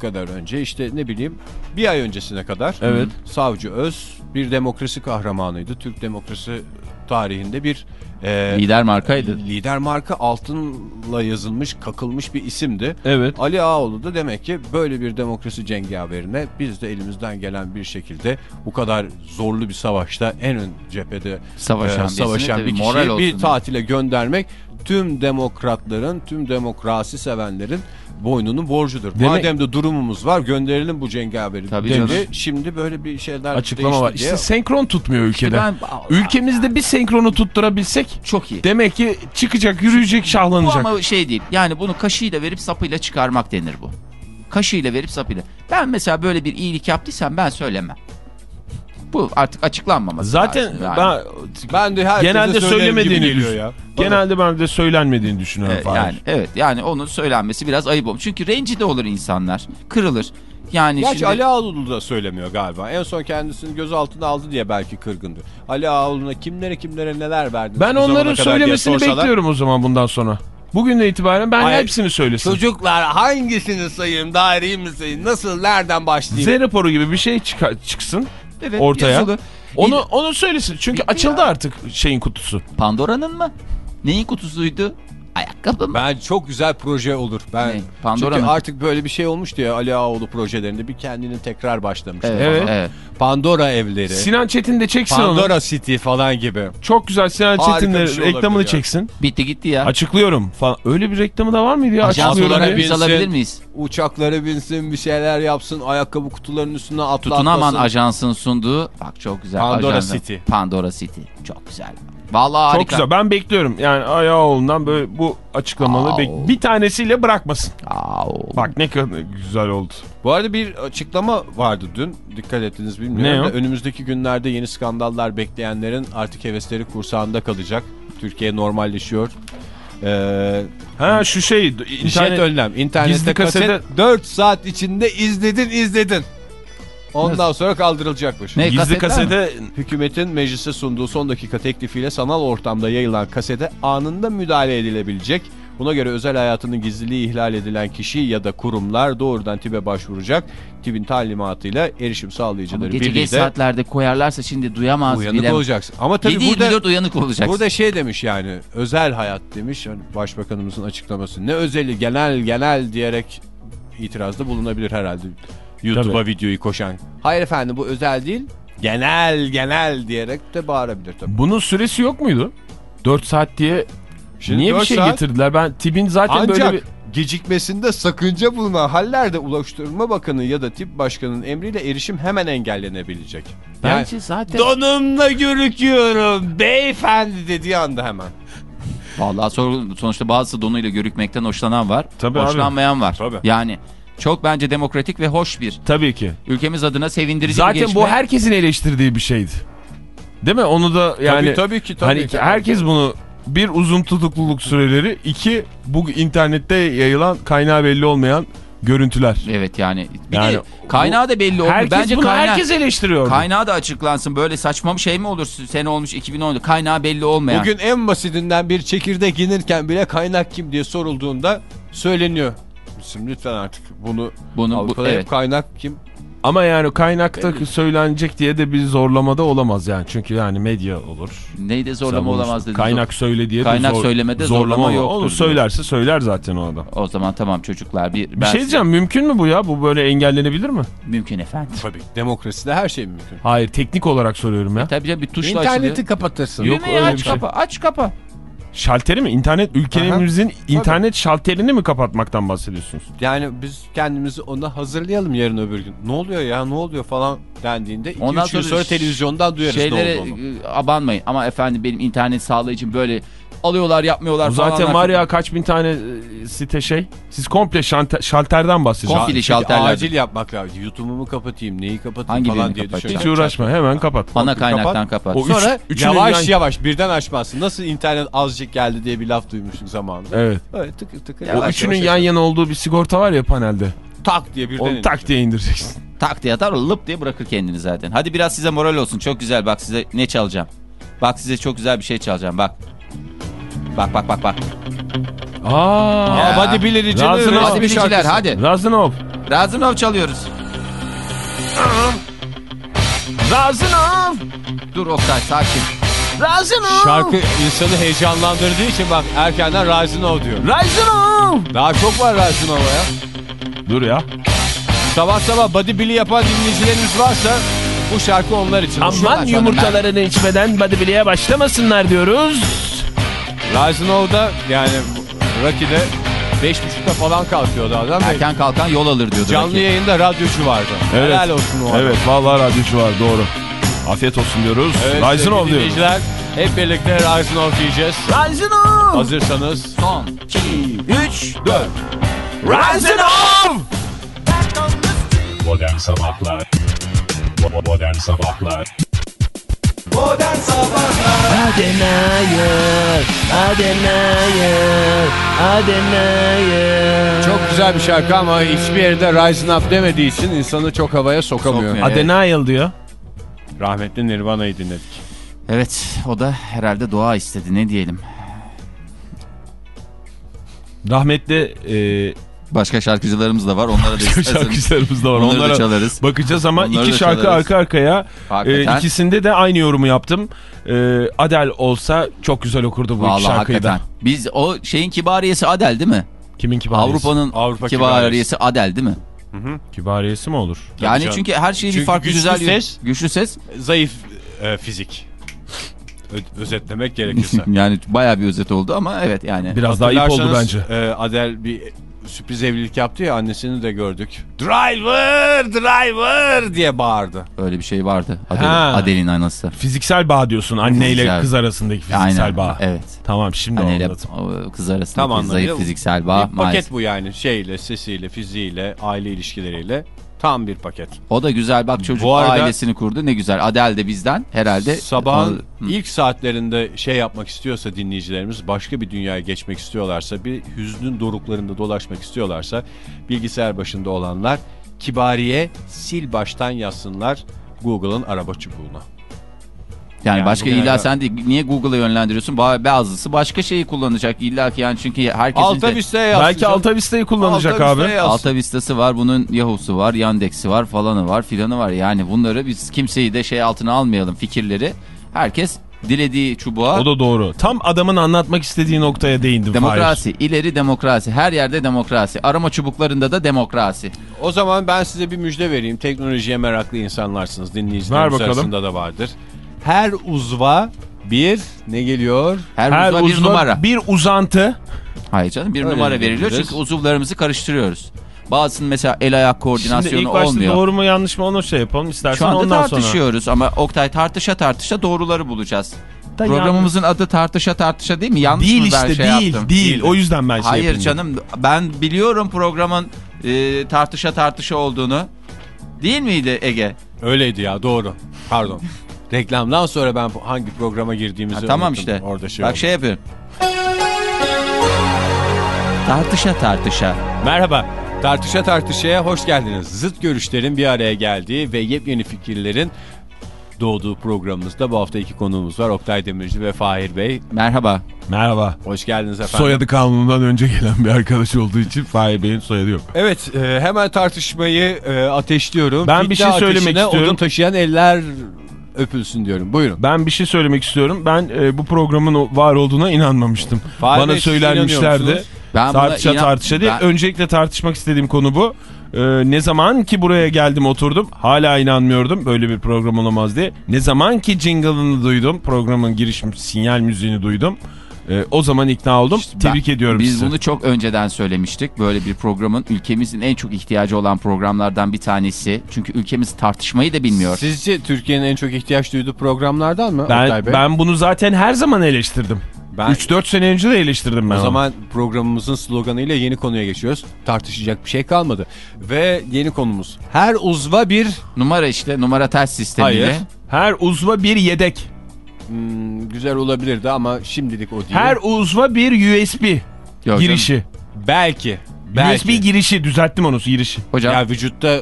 kadar önce işte ne bileyim bir ay öncesine kadar Evet. Savcı Öz bir demokrasi kahramanıydı. Türk demokrasi tarihinde bir e, Lider markaydı. lider marka altınla yazılmış kakılmış bir isimdi. Evet. Ali Ağaoğlu da demek ki böyle bir demokrasi cengaverine biz de elimizden gelen bir şekilde bu kadar zorlu bir savaşta en ön cephede Savaşan e, savaşan bir kişiyi bir tatile göndermek tüm demokratların, tüm demokrasi sevenlerin boynunun borcudur. Demek- Madem de durumumuz var gönderelim bu cengaveri. Tabii dedi. canım. Şimdi böyle bir şeyler Açıklama var. değişti İşte diye. senkron tutmuyor ülkede. ben- Ülkemizde bir senkronu tutturabilsek Çok iyi. demek ki çıkacak, yürüyecek, Bu şahlanacak. ama şey değil. Yani bunu kaşıyla verip sapıyla çıkarmak denir bu. Kaşıyla verip sapıyla. Ben mesela böyle bir iyilik yaptıysam ben söylemem. Bu artık açıklanmaması Zaten lazım yani. ben Ben de genelde söylemediğini geliyor ya. genelde ben de söylenmediğini düşünüyorum Evet, yani evet yani onun söylenmesi biraz ayıp olmuş. Çünkü rencide olur insanlar. Kırılır. Yani Gerçi şimdi Ali Ağaoğlu da söylemiyor galiba. En son kendisini gözaltına aldı diye belki kırgındı. Ali Ağaoğlu'na kimlere kimlere neler verdiniz Ben onların söylemesini sorsalar, bekliyorum o zaman bundan sonra. Bugünden itibaren ben Ay, hepsini söylesin. Çocuklar hangisini sayayım, daireyi mi sayayım, nasıl, nereden başlayayım? Z raporu gibi bir şey çıksın evet, ortaya. yazılı. Onu İyi- onu söylesin. Çünkü açıldı ya. artık şeyin kutusu. Pandora'nın mı? Neyin kutusuydu? Ayakkabı mı? Ben çok güzel proje olur. Ben Ne? Pandora çünkü artık böyle bir şey olmuştu ya Ali Ağaoğlu projelerinde bir kendini tekrar başlamıştı. Evet. Evet. evet. Pandora evleri, Sinan Çetin de çeksin onu. Pandora City falan gibi. Çok güzel Sinan Harika Çetin de bir şey reklamını çeksin. Bitti gitti ya. Açıklıyorum falan. Öyle bir reklamı da var mıydı ya? Ajans Açıklıyorum olarak biz alabilir miyiz? Uçaklara binsin, bir şeyler yapsın, ayakkabı kutularının üstüne atlatmasın. Tutunaman Ajans'ın sunduğu bak çok güzel. Pandora ajanda. City. Pandora City. Çok güzel. Vallahi Çok harika. güzel. Ben bekliyorum. Yani Ayaoğlu'ndan böyle bu açıklamaları bir tanesiyle bırakmasın. Au. Bak ne kadar güzel oldu. Bu arada bir açıklama vardı dün. Dikkat ettiniz bilmiyorum Ne o? da önümüzdeki günlerde yeni skandallar bekleyenlerin artık hevesleri kursağında kalacak. Türkiye normalleşiyor. Ee, Ha şu şey internet internet önlem. İnternette Gizli kaset kasete- 4 saat içinde izledin izledin. Ondan sonra kaldırılacakmış. Ne? gizli kasete Hükümetin meclise sunduğu son dakika teklifiyle sanal ortamda yayılan kasete anında müdahale edilebilecek Buna göre özel hayatının gizliliği ihlal edilen kişi ya da kurumlar doğrudan TİB'e başvuracak. TİB'in talimatıyla erişim Ama sağlayıcıları gece geç birliği de saatlerde koyarlarsa şimdi duyamaz uyanık bile. olacaksın. Ama tabii 7 burada 24 uyanık olacaksın. Burada şey demiş yani özel hayat demiş hani başbakanımızın açıklaması. Ne özeli genel genel diyerek itirazda bulunabilir herhalde. YouTube'a videoyu koşan. Hayır efendim bu özel değil. Genel genel diyerek de bağırabilir tabii. Bunun süresi yok muydu? 4 saat diye Şimdi niye bir şey saat- getirdiler? Ben tipin zaten Ancak böyle bir... gecikmesinde sakınca bulunan hallerde Ulaştırma Bakanı ya da tip başkanının emriyle erişim hemen engellenebilecek. Yani, Bence zaten... donumla görüküyorum beyefendi dediği anda hemen. Vallahi sor- sonuçta bazısı donuyla görükmekten hoşlanan var. Tabii abi. hoşlanmayan var. Tabii. Yani çok bence demokratik ve hoş bir. Tabii ki. Ülkemiz adına sevindirici bir Zaten gelişme. bu herkesin eleştirdiği bir şeydi. Değil mi? Onu da yani... tabii, tabii ki tabii hani ki. herkes bunu bir uzun tutukluluk süreleri, iki bu internette yayılan kaynağı belli olmayan görüntüler. Evet yani. Bir Yani de kaynağı da belli olmuyor. Herkes Bence bunu kaynağı, herkes eleştiriyor. kaynağı da açıklansın. Böyle saçma bir şey mi olur? Sene olmuş 2010'da kaynağı belli olmayan. Bugün en basitinden bir çekirdek yenirken bile kaynak kim diye sorulduğunda söyleniyor. Şimdi lütfen artık bunu, Bunu- bu- evet. kaynak kim? Ama yani kaynakta söylenecek diye de bir zorlamada olamaz yani. Çünkü yani medya olur. Neyde zorlama Sen olamaz dedin. Kaynak söyle diye de Kaynak zor- söylemede zorlama olur. yoktur Onu diyor. söylerse söyler zaten o adam. O zaman tamam çocuklar. Bir, Bir ben şey diyeceğim mümkün mü bu ya? Bu böyle engellenebilir mi? Mümkün efendim. Tabii. Demokraside her şey mümkün. Hayır teknik olarak soruyorum ya. Tabii canım bir tuşla İnterneti açılıyor. kapatırsın. Yok, Düğmeyi öyle aç bir şey. kapa aç kapa. Şalteri mi? İnternet ülkemizin internet şalterini mi kapatmaktan bahsediyorsunuz? Yani biz kendimizi ona hazırlayalım yarın öbür gün. Ne oluyor ya ne oluyor falan dendiğinde 2-3 Ondan yıl sonra, sonra televizyondan duyarız Şeylere ne olduğunu. e, abanmayın. Ama efendim benim internet sağlığı için böyle alıyorlar yapmıyorlar Bu falan. zaten var ya kaç bin tane e, site şey. Siz komple şante- şalterden bahsediyorsunuz. Komple Peki, şalterler. Acil yapmak lazım. YouTube'umu kapatayım, neyi kapatayım Hangi falan diye kapatacağım? Hiç düşünüyorum. uğraşma hemen kapat. Ana kaynaktan kapat. kapat. O- Sonra Üç- yavaş yan- yavaş birden açmazsın. Nasıl internet azıcık geldi diye bir laf duymuştuk zamanında. Evet. Öyle tıkır tıkır. O üçünün yavaş yan yana olduğu bir sigorta var ya panelde. tak diye birden Onu tak diye indireceksin. Tak diye atar lıp diye bırakır kendini zaten. Hadi biraz size moral olsun. Çok güzel bak size ne çalacağım. Bak size çok güzel bir şey çalacağım bak. Bak bak bak bak. Aa, Aa, Hadi biliricinin Razı resmi Hadi. Razınov. Razınov çalıyoruz. Razınov. Dur Oktay sakin. Razınov. Şarkı insanı heyecanlandırdığı için bak erkenden Razınov diyor. Razınov. Daha çok var Razinov'a ya. Dur ya. Sabah sabah body billy yapan dinleyicilerimiz varsa bu şarkı onlar için. Aman yumurtalarını içmeden bodybuild'e başlamasınlar diyoruz. Razinov'da yani Rocky'de 5.30'da falan kalkıyordu adam. Erken kalkan yol alır diyordu. Canlı Rocky. yayında radyocu vardı. Evet. Helal olsun o adam. Evet vallahi radyocu var doğru. Afiyet olsun diyoruz. Evet, sevgili diyoruz. Hep birlikte Razınov diyeceğiz. Razınov. Hazırsanız. Son 2 3 4 Razınov. Modern Sabahlar Bo- Modern Sabahlar Adenayır, Adenayır, Adenayır. Çok güzel bir şarkı ama hiçbir yerinde Rising Up demediği için insanı çok havaya sokamıyor. Sokmuyor. Adenayıl diyor. Rahmetli Nirvana'yı dinledik. Evet o da herhalde dua istedi ne diyelim. Rahmetli e, Başka şarkıcılarımız da var onlara da şarkıcılarımız da var. Da Onlara çalarız. bakacağız ama Onları iki şarkı çalarız. arka arkaya. Hakikaten. E, ikisinde de aynı yorumu yaptım. E, Adel olsa çok güzel okurdu bu iki Vallahi şarkıyı hakikaten. da. Biz o şeyin kibariyesi Adel değil mi? Kimin kibariyesi? Avrupa'nın Avrupa kibariyesi Adel değil mi? Kibariyesi mi olur? yani canım. çünkü her şeyi bir farklı güçlü güzel ses. güçlü ses. Zayıf e, fizik. Ö- özetlemek gerekirse. yani bayağı bir özet oldu ama evet yani. Biraz daha ip oldu bence. e, Adele bir sürpriz evlilik yaptı ya annesini de gördük. Driver, driver diye bağırdı. Öyle bir şey vardı. Adel. Adel'in anası. Fiziksel bağ diyorsun anneyle Fiziksel. kız arasındaki fiziksel Aynen. bağ. Evet. Tamam şimdi Anneyle anladım. kız arasındaki Tam anlamıyla zayıf fiziksel bağ. bir paket maalesef. bu yani şeyle, sesiyle, fiziğiyle, aile ilişkileriyle tam bir paket. O da güzel bak çocuk Bu arada- ailesini kurdu ne güzel. Adel de bizden herhalde. Sabahın O- ilk saatlerinde şey yapmak istiyorsa dinleyicilerimiz başka bir dünyaya geçmek istiyorlarsa bir hüznün doruklarında dolaşmak istiyorlarsa bilgisayar başında olanlar Kibariye sil baştan yazsınlar Google'ın araba çubuğuna. Yani, Yani başka illa kadar- sen de niye Google'a yönlendiriyorsun? Ba- Bazısı başka şeyi kullanacak illa ki yani çünkü herkesin Alta de- Vista'ya yazacak. Belki Alta Vista'yı kullanacak Alta abi. Vista'ya yazsın. Alta Vista'sı var, bunun Yahoo'su var, Yandex'i var, falanı var, filanı var. Yani bunları biz kimseyi de şey altına almayalım fikirleri. Herkes dilediği çubuğa O da doğru. Tam adamın anlatmak istediği noktaya değindim. demokrasi, ileri demokrasi, her yerde demokrasi. Arama çubuklarında da demokrasi. O zaman ben size bir müjde vereyim. Teknolojiye meraklı insanlarsınız. Dinleyicilerimiz arasında da vardır. Her uzva bir ne geliyor? Her, Her uzva bir uzva numara. bir uzantı. Hayır canım bir Öyle numara veriliyor diyebiliriz. çünkü uzuvlarımızı karıştırıyoruz. Bazısının mesela el ayak Şimdi koordinasyonu ilk başta olmuyor. doğru mu yanlış mı onu şey yapalım istersen Şu anda ondan sonra. tartışıyoruz ama Oktay tartışa tartışa doğruları bulacağız. Da Programımızın adı tartışa tartışa değil mi? Yanlış Değil mı ben işte şey değil, yaptım? değil O yüzden ben şey Hayır canım ben biliyorum programın e, tartışa tartışa olduğunu. Değil miydi Ege? Öyleydi ya doğru. Pardon. Reklamdan sonra ben hangi programa girdiğimizi Ha, tamam unuttum. işte. Orada şey Bak oldu. şey yapıyorum. Tartışa tartışa. Merhaba. Tartışa tartışaya hoş geldiniz. Zıt görüşlerin bir araya geldiği ve yepyeni fikirlerin doğduğu programımızda bu hafta iki konuğumuz var. Oktay Demirci ve Fahir Bey. Merhaba. Merhaba. Hoş geldiniz efendim. Soyadı kanunundan önce gelen bir arkadaş olduğu için Fahir Bey'in soyadı yok. Evet e, hemen tartışmayı e, ateşliyorum. Ben bir şey söylemek istiyorum. Odun taşıyan eller öpülsün diyorum. Buyurun. Ben bir şey söylemek istiyorum. Ben e, bu programın var olduğuna inanmamıştım. Fahir Bana söylenmişlerdi. Ben Tartışa tartışa değil. Ben- Öncelikle tartışmak istediğim konu bu. Ee, ne zaman ki buraya geldim oturdum hala inanmıyordum böyle bir program olamaz diye. Ne zaman ki jingle'ını duydum programın giriş sinyal müziğini duydum. E, o zaman ikna oldum. İşte Tebrik ben- ediyorum Biz sizi. bunu çok önceden söylemiştik. Böyle bir programın ülkemizin en çok ihtiyacı olan programlardan bir tanesi. Çünkü ülkemiz tartışmayı da bilmiyor. Sizce Türkiye'nin en çok ihtiyaç duyduğu programlardan mı Ben, ben bunu zaten her zaman eleştirdim. Ben- 3-4 sene önce de eleştirdim ben O onu. zaman programımızın sloganıyla yeni konuya geçiyoruz. Tartışacak bir şey kalmadı. Ve yeni konumuz. Her uzva bir... Numara işte numara ters sistemiyle. Hayır. Her uzva bir yedek. Hmm, güzel olabilirdi ama şimdilik o değil. Her uzva bir USB Yok girişi. Belki. Belki. USB girişi düzelttim onu girişi. Hocam Ya vücutta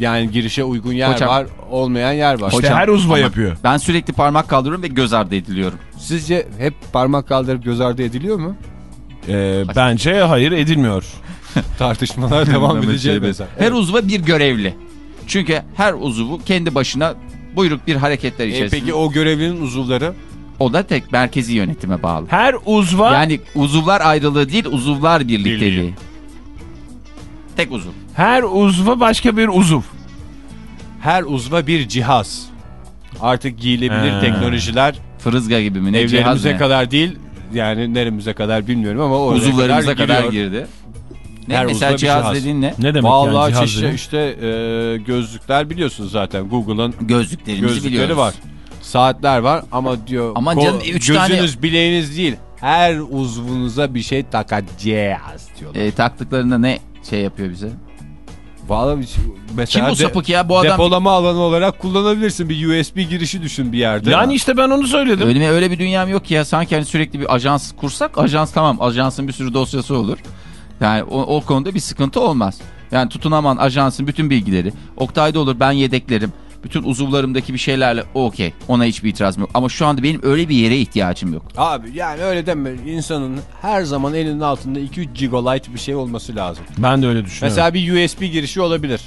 yani girişe uygun yer Hocam. var, olmayan yer var. İşte Hocam, her uzva yapıyor. ben sürekli parmak kaldırıyorum ve göz ardı ediliyorum. Sizce hep parmak kaldırıp göz ardı ediliyor mu? Ee, bence hayır edilmiyor. Tartışmalar devam edecek mesela. Her uzva bir görevli. Çünkü her uzuvu kendi başına buyruk bir hareketler E, içerisinde. peki o görevlinin uzuvları? O da tek merkezi yönetime bağlı. Her uzva Yani uzuvlar ayrılığı değil uzuvlar birlikteliği. Birliği. Tek uzuv. her uzva başka bir uzuv. Her uzva bir cihaz. Artık giyilebilir He. teknolojiler Fırızga gibi mi ne cihaz evlerimize ne? kadar değil yani neremize kadar bilmiyorum ama Uzuvlarımıza kadar, giriyor. girdi. Ne Her mesela cihaz, cihaz. dediğin ne? Ne demek Vallahi yani cihaz çeşitli işte e, gözlükler biliyorsunuz zaten Google'ın Gözlüklerimizi gözlükleri biliyoruz. var. Saatler var ama diyor Aman ko- canım, üç gözünüz tane- bileğiniz değil. Her uzvunuza bir şey takacağız diyorlar. E, taktıklarında ne şey yapıyor bize? Vallahi şey- mesela Kim bu sapık ya? Bu adam depolama alanı olarak kullanabilirsin. Bir USB girişi düşün bir yerde. Yani işte ben onu söyledim. öyle öyle bir dünyam yok ki ya. Sanki hani sürekli bir ajans kursak ajans tamam. Ajansın bir sürü dosyası olur. Yani o, o konuda bir sıkıntı olmaz. Yani tutunaman ajansın bütün bilgileri. Oktay'da olur ben yedeklerim. Bütün uzuvlarımdaki bir şeylerle okey. Ona hiçbir itirazım yok. Ama şu anda benim öyle bir yere ihtiyacım yok. Abi yani öyle deme. İnsanın her zaman elinin altında 2-3 gigabyte bir şey olması lazım. Ben de öyle düşünüyorum. Mesela bir USB girişi olabilir.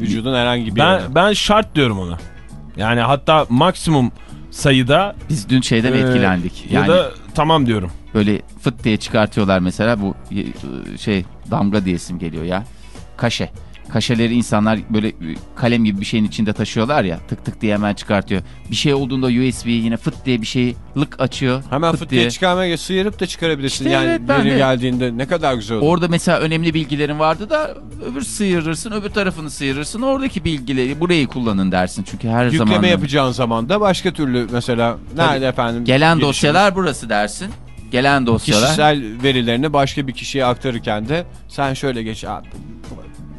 Vücudun herhangi bir ben, yerine. ben şart diyorum ona. Yani hatta maksimum sayıda Biz dün şeyden e, etkilendik. ya Yani da tamam diyorum. Böyle fıt diye çıkartıyorlar mesela bu e, şey damga diye isim geliyor ya. Kaşe. Kaşeleri insanlar böyle e, kalem gibi bir şeyin içinde taşıyorlar ya tık tık diye hemen çıkartıyor. Bir şey olduğunda USB'yi yine fıt diye bir şeyi lık açıyor. Hemen fıt diye çıkarmaya geç, sıyırıp da çıkarabilirsin. İşte yani evet, yeri de. geldiğinde ne kadar güzel olur. Orada mesela önemli bilgilerin vardı da öbür sıyırırsın öbür tarafını sıyırırsın oradaki bilgileri burayı kullanın dersin. Çünkü her Yükleme zaman yapacağın zaman da başka türlü mesela nerede efendim gelen gelişimiz? dosyalar burası dersin. Gelen dosyalar. kişisel verilerini başka bir kişiye aktarırken de sen şöyle geç abi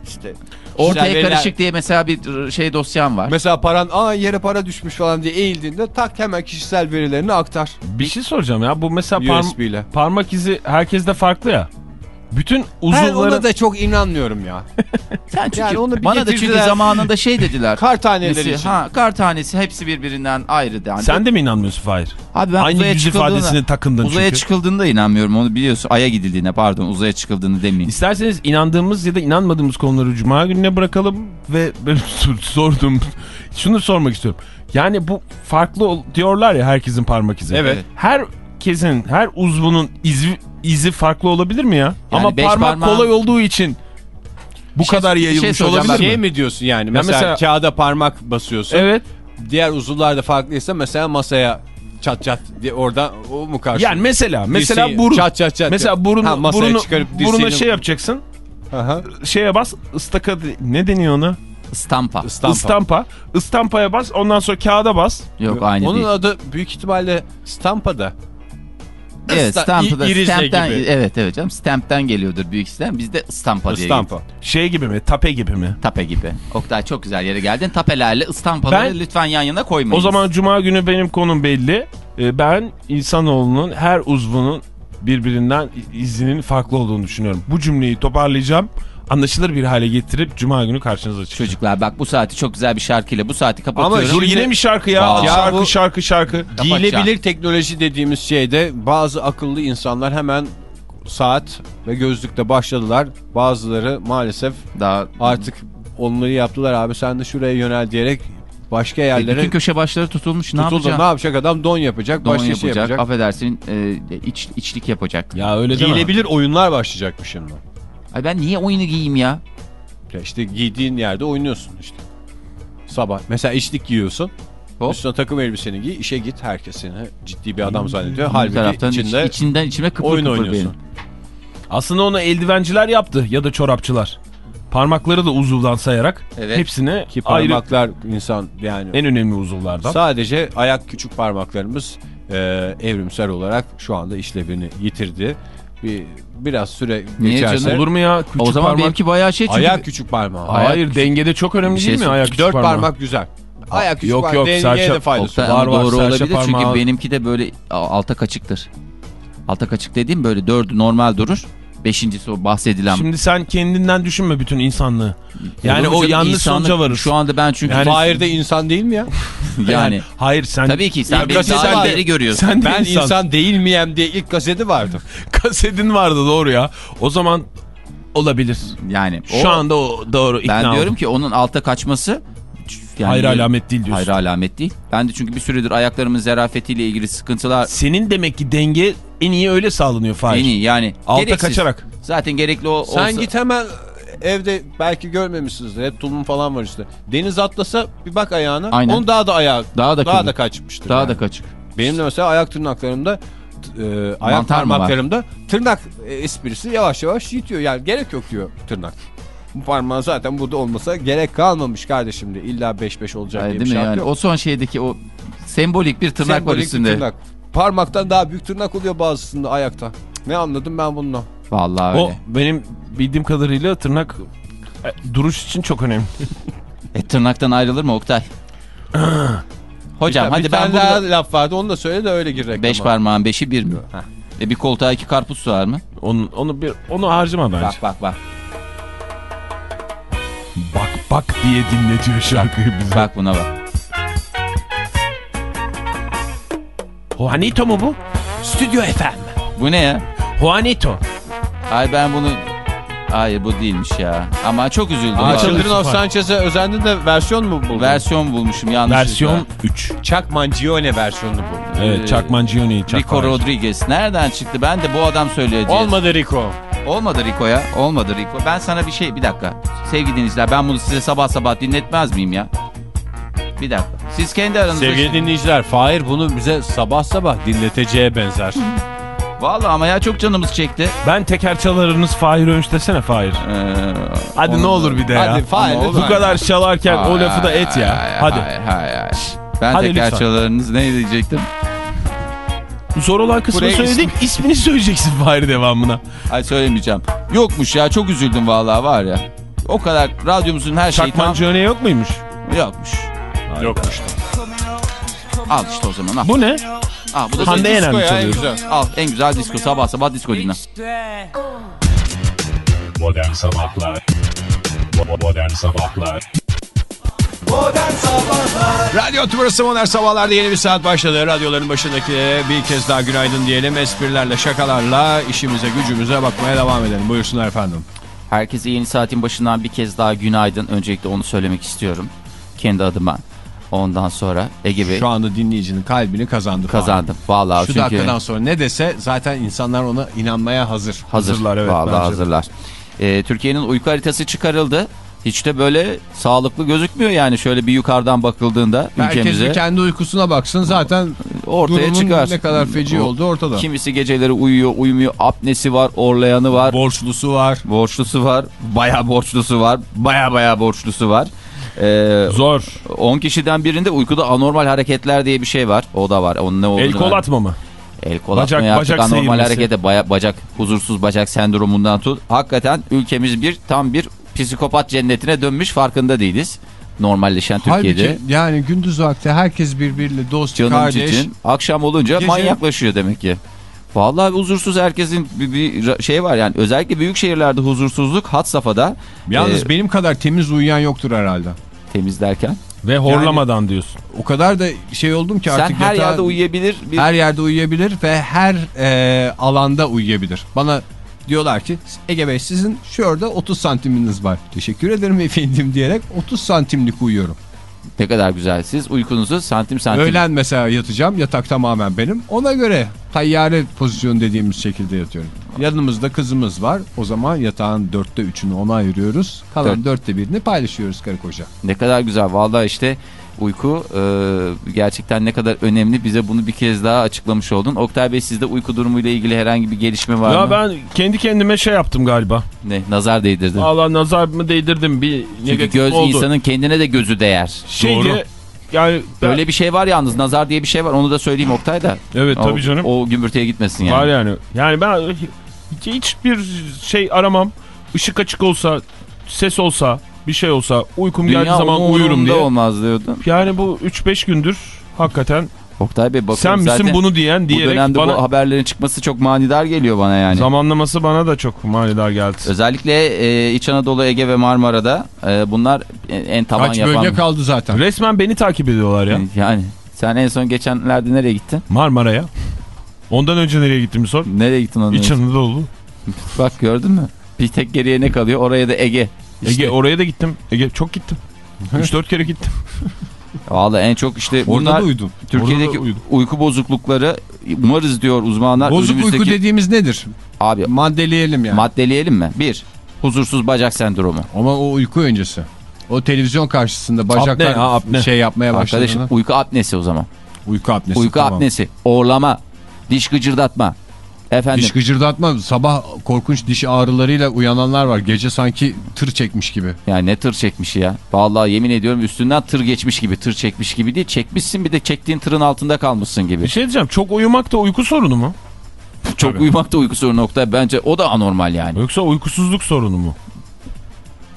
işte Ortaya veriler- karışık diye mesela bir şey dosyam var. Mesela paran aa yere para düşmüş falan diye eğildiğinde tak hemen kişisel verilerini aktar Bir şey soracağım ya bu mesela parm- ile. parmak izi herkeste farklı ya. Bütün Ben uzuvları... ona da çok inanmıyorum ya. Sen çünkü Yani onu bir bana da çünkü getirdiler. zamanında şey dediler. Kar taneleri Nesi- için. Ha, kar tanesi hepsi birbirinden ayrı dendi. Sen de mi inanmıyorsun Fahir? Abi ben Aynı uzaya yüz ifadesini takındın Uzaya çünkü. çıkıldığında inanmıyorum onu biliyorsun. Aya gidildiğine pardon uzaya çıkıldığını demeyeyim. İsterseniz inandığımız ya da inanmadığımız konuları Cuma gününe bırakalım ve benim sor- sorduğum şunu sormak istiyorum. Yani bu farklı diyorlar ya herkesin parmak izi. Evet. Herkesin, her uzvunun izi, izi farklı olabilir mi ya? Ama beş parmak parmağın- kolay olduğu için bu şey- kadar şey yayılmış soracağım. olabilir Şey mi? mi diyorsun yani? Mesela, mesela- kağıda parmak basıyorsun. Evet. Diğer uzuvlar da farklıysa mesela masaya çat çat diye orada o mu karşı? Yani mesela mesela Dirseği burun. Çat çat çat. Mesela Ha, burunu, buruna şey yapacaksın. Aha. Şeye bas ıstaka ne deniyor ona? Stampa. Istampa. Istampa. Istampaya bas ondan sonra kağıda bas. Yok aynı Onun değil. adı büyük ihtimalle Stampa'da. Evet Sta- Stamp'da İ- irize Stamp'ten, gibi. evet evet canım Stamp'ten geliyordur büyük sistem. Bizde Stampa diye. Stampa. Şey gibi mi? Tape gibi mi? Tape gibi. Oktay çok güzel yere geldin. Tapelerle ıstampaları Ben- lütfen yan yana koymayın. O zaman cuma günü benim konum belli. Ee, Ben insanoğlunun her uzvunun birbirinden izinin farklı olduğunu düşünüyorum. Bu cümleyi toparlayacağım. Anlaşılır bir hale getirip cuma günü karşınıza çıkacağım. Çocuklar bak bu saati çok güzel bir şarkıyla bu saati kapatıyorum. Dur yine mi şarkı ya? Vallahi. şarkı, Ya bu- şarkı şarkı Giyilebilir teknoloji dediğimiz şeyde bazı akıllı insanlar hemen saat ve gözlükle başladılar. Bazıları maalesef Daha artık onları yaptılar abi sen de şuraya yönel diyerek başka E, yerlere bütün köşe başları tutulmuş. Ne tutuldu. yapacak? Ne yapacak adam don yapacak, Don başka yapacak, şey yapacak. affedersin e, iç, içlik yapacak. Ya öyle. Giyilebilir oyunlar başlayacakmış şimdi. Ay ben niye oyunu giyeyim ya? Ya işte giydiğin yerde oynuyorsun işte. Sabah mesela içlik giyiyorsun. Hop. Üstüne takım elbiseni giy, işe git. Herkes seni ciddi bir adam zannediyor. Halbuki taraftan iç- içinde içinden içime kıpır oyun kıpır oynuyorsun. benim. Aslında onu eldivenciler yaptı ya da çorapçılar. Parmakları da uzuvdan sayarak Evet. hepsine Ki ayrı parmaklar insan yani en önemli uzuvlardan. sadece ayak küçük parmaklarımız e, evrimsel olarak şu anda işlevini yitirdi. Bir biraz süre Niye geçerse canım? Olur mu ya? Küçük o zaman parmak. benimki bayağı şey çünkü... ayak küçük parmağı. Ayak Hayır küçük- dengede çok önemli Bir şey değil mi ayak küçük Dört parmağı? parmak güzel. Ayak küçük Yok, yok, Dengeye serçe- de faydası var. Var, doğru olabilir çünkü parmağı. benimki de böyle alta kaçıktır. Alta kaçık dediğim böyle dördü normal durur. Beşincisi o bahsedilen. Şimdi sen kendinden düşünme bütün insanlığı. Yani Olur o canım? yanlış İnsanlık- sonuca varır. Şu anda ben çünkü Yani- Fahir de insan değil mi ya? yani hayır sen tabii ki sen beni daha var. ileri görüyorsun. sen de Ben insan. insan. değil miyim diye ilk kaseti vardı. kasetin vardı doğru ya. O zaman olabilir. Yani Şu o- anda o doğru ikna ben diyorum oldum. ki onun alta kaçması yani Hayır alamet değil diyorsun. Hayır alamet değil. Ben de çünkü bir süredir ayaklarımın zerafetiyle ilgili sıkıntılar Senin demek ki denge en iyi öyle sağlanıyor Fahir. en iyi yani. Alta gereksiz. kaçarak. Zaten gerekli o Sen olsa- git hemen evde belki görmemişsinizdir. Hep tulum falan var işte. Deniz atlasa bir bak ayağına. Aynen. Onun daha da ayağı Daha da daha da kaçmıştır. daha yani. da kaçık. Benim de mesela ayak tırnaklarımda e, ayak parmaklarımda tırnak e, esprisi yavaş yavaş yitiyor. Yani gerek yok diyor tırnak. Bu parmağın zaten burada olmasa gerek kalmamış kardeşim diye. İlla 5-5 olacak Yani diye bir değil mi şart yani? yok. O son şeydeki o sembolik bir tırnak var Sembolik bir üstünde. tırnak. Parmaktan daha büyük tırnak oluyor bazısında ayakta. Ne anladım ben bundan? Vallahi öyle. O benim bildiğim kadarıyla tırnak e, duruş için çok önemli. E, tırnaktan ayrılır mı Oktay? Hocam bir, hadi bir ben tane burada daha laf vardı onu da söyle de öyle gir reklama. beş parmağın beşi bir mi? E bir koltuğa iki karpuz sığar mı? Onu onu bir onu harcama bence. Bak bak bak. Bak bak diye dinle diyor şarkıyı bize. Bak buna bak. Juanito mu bu? Stüdyo FM. Bu ne ya? Juanito. Ay ben bunu... Hayır bu değilmiş ya. Ama çok üzüldüm. Aa, vallahi. Children of Sanchez'e özendin de versiyon mu buldun? Versiyon bulmuşum yanlış. Versiyon 3. Chuck Mangione versiyonunu buldun. Evet, Chuck Mangione. Chuck Rico Mangione. Rodriguez. Nereden çıktı? Ben de bu adam söylüyor diye. Olmadı Rico. Olmadı Rico'ya. Olmadı Rico. Ben sana bir şey... Bir dakika. Sevgili dinleyiciler ben bunu size sabah sabah dinletmez miyim ya? Bir dakika. Siz kendi aranızda... Sevgili dinleyiciler Fahir bunu bize sabah sabah dinleteceğe benzer. Vallahi ama ya çok canımız çekti. Ben teker çalarınız Fahir Önç desene Fahir. Ee, Hadi onu ne olur bir de ya. Hadi Fahir. Bu kadar çalarken o Hayır, lafı da et ya. hayır, Hadi. Hayır, hayır. Ben Hadi teker lütfen. çalarınız ne diyecektim? Zor olan kısmı Buraya söyledim. İsmini söyleyeceksin Fahir devamına. Ay söylemeyeceğim. Yokmuş ya çok üzüldüm vallahi var ya. O kadar radyomuzun her şeyi tam Mangione yok muymuş? yokmuş. Yokmuş. Al işte o zaman al. Bu ne? al bu da Hande Yener mi Disco ya, en çalıyor? güzel. Al en güzel disco sabah sabah disco dinle. Modern Sabahlar Bo- Modern Sabahlar Radyo Tümrüsü Modern Sabahlar'da yeni bir saat başladı. Radyoların başındakilere bir kez daha günaydın diyelim. Esprilerle, şakalarla işimize, gücümüze bakmaya devam edelim. Buyursunlar efendim. Herkese yeni saatin başından bir kez daha günaydın. Öncelikle onu söylemek istiyorum. Kendi adıma. Ondan sonra Ege Bey Şu anda dinleyicinin kalbini kazandı. kazandım. Vallahi Şu çünkü dakikadan sonra ne dese zaten insanlar ona inanmaya hazır. hazır. Hazırlar, evet, Vallahi hazırlar. Ee, Türkiye'nin uyku haritası çıkarıldı. Hiç de böyle sağlıklı gözükmüyor yani şöyle bir yukarıdan bakıldığında Herkes ülkemize bir kendi uykusuna baksın zaten ortaya çıkar. ne kadar feci O- olduğu ortada. Kimisi geceleri uyuyor, uyumuyor. Apnesi var, orlayanı var. Borçlusu var. Borçlusu var, bayağı borçlusu var, bayağı bayağı borçlusu var. Ee, Zor. 10 kişiden birinde uykuda anormal hareketler diye bir şey var. O da var. Onun ne olduğunu El kol atma mı? El kol Bacak- atmaya artık bacak anormal seyirmesi. harekete baya, bacak huzursuz bacak sendromundan tut. Hakikaten ülkemiz bir tam bir psikopat cennetine dönmüş farkında değiliz. Normalleşen Türkiye'de. Halbuki yani gündüz vakti herkes birbiriyle dost, Canım kardeş. için akşam olunca Gece- manyaklaşıyor demek ki. Vallahi huzursuz herkesin bir, bir şey var yani özellikle büyük şehirlerde huzursuzluk had safhada. Yalnız Ee, benim kadar temiz uyuyan yoktur herhalde. temiz derken. Ve horlamadan diyorsun. O kadar da şey oldum ki Sen artık her yatağa- yerde uyuyabilir. Bir... her yerde uyuyabilir ve her e, alanda uyuyabilir. Bana diyorlar ki Ege Bey sizin şurada 30 santiminiz var. Teşekkür ederim efendim diyerek 30 santimlik uyuyorum. Ne kadar güzel. Siz uykunuzu santim santim. Öğlen mesela yatacağım. Yatak tamamen benim. Ona göre tayyare pozisyonu dediğimiz şekilde yatıyorum. Yanımızda kızımız var. O zaman yatağın dörtte üçünü ona ayırıyoruz. Kalan Dört. dörtte birini paylaşıyoruz karı koca. Ne kadar güzel. Vallahi işte uyku e, gerçekten ne kadar önemli. Bize bunu bir kez daha açıklamış oldun. Oktay Bey sizde uyku durumuyla ilgili herhangi bir gelişme var Ya mı? ben kendi kendime şey yaptım galiba. Ne? Nazar değdirdin. Allah nazar mı değdirdim bir Çünkü göz oldu. insanın kendine de gözü değer. Şey Doğru. diye, yani ben- Böyle bir şey var yalnız. Nazar diye bir şey var. Onu da söyleyeyim Oktay da. Evet O- tabii canım. O gümbürtüye gitmesin yani. Var yani. Yani ben hiç- hiçbir şey aramam. Işık açık olsa, ses olsa, bir şey olsa, uykum geldiği Dünya zaman uyurum diye. olmaz diyordun. Yani bu 3-5 gündür hakikaten Oktay Bey bakıyorum sen misin zaten bunu diyen bu diyerek dönemde bana bu haberlerin çıkması çok manidar geliyor bana yani. zamanlaması bana da çok manidar geldi. Özellikle e, İç Anadolu, Ege ve Marmara'da e, bunlar en, en taban Kaç yapan. bölge kaldı zaten. Resmen beni takip ediyorlar ya. Yani sen en son geçenlerde nereye gittin? Marmara'ya. Ondan önce nereye gittim sor. Nereye gittin ondan İç önce? Anadolu. Bak gördün mü? Bir tek geriye ne kalıyor? Oraya da Ege. İşte, Ege oraya da gittim. Ege çok gittim. 3-4 kere gittim. Vallahi en çok işte Orada bunlar uyudum. Türkiye'deki uyudum. uyku bozuklukları umarız diyor uzmanlar. Bozuk uyku önümüzdeki- dediğimiz nedir? Abi Maddeleyelim yani. maddeleyelim mi? Bir, huzursuz bacak sendromu. Ama o uyku öncesi. O televizyon karşısında bacaklar Apne, ha, apne. şey yapmaya Arkadaşım başladığında. uyku apnesi o zaman. Uyku apnesi. uyku tamam. apnesi, orlama, diş gıcırdatma. Efendim Diş gıcırdatma sabah korkunç diş ağrılarıyla uyananlar var. Gece sanki tır çekmiş gibi. yani ne tır çekmiş ya. Vallahi yemin ediyorum üstünden tır geçmiş gibi. Tır çekmiş gibi değil. Çekmişsin bir de çektiğin tırın altında kalmışsın gibi. Bir şey diyeceğim. Çok uyumak da uyku sorunu mu? Çok uyumak da uyku sorunu nokta. Bence o da anormal yani. Yoksa uykusuzluk sorunu mu?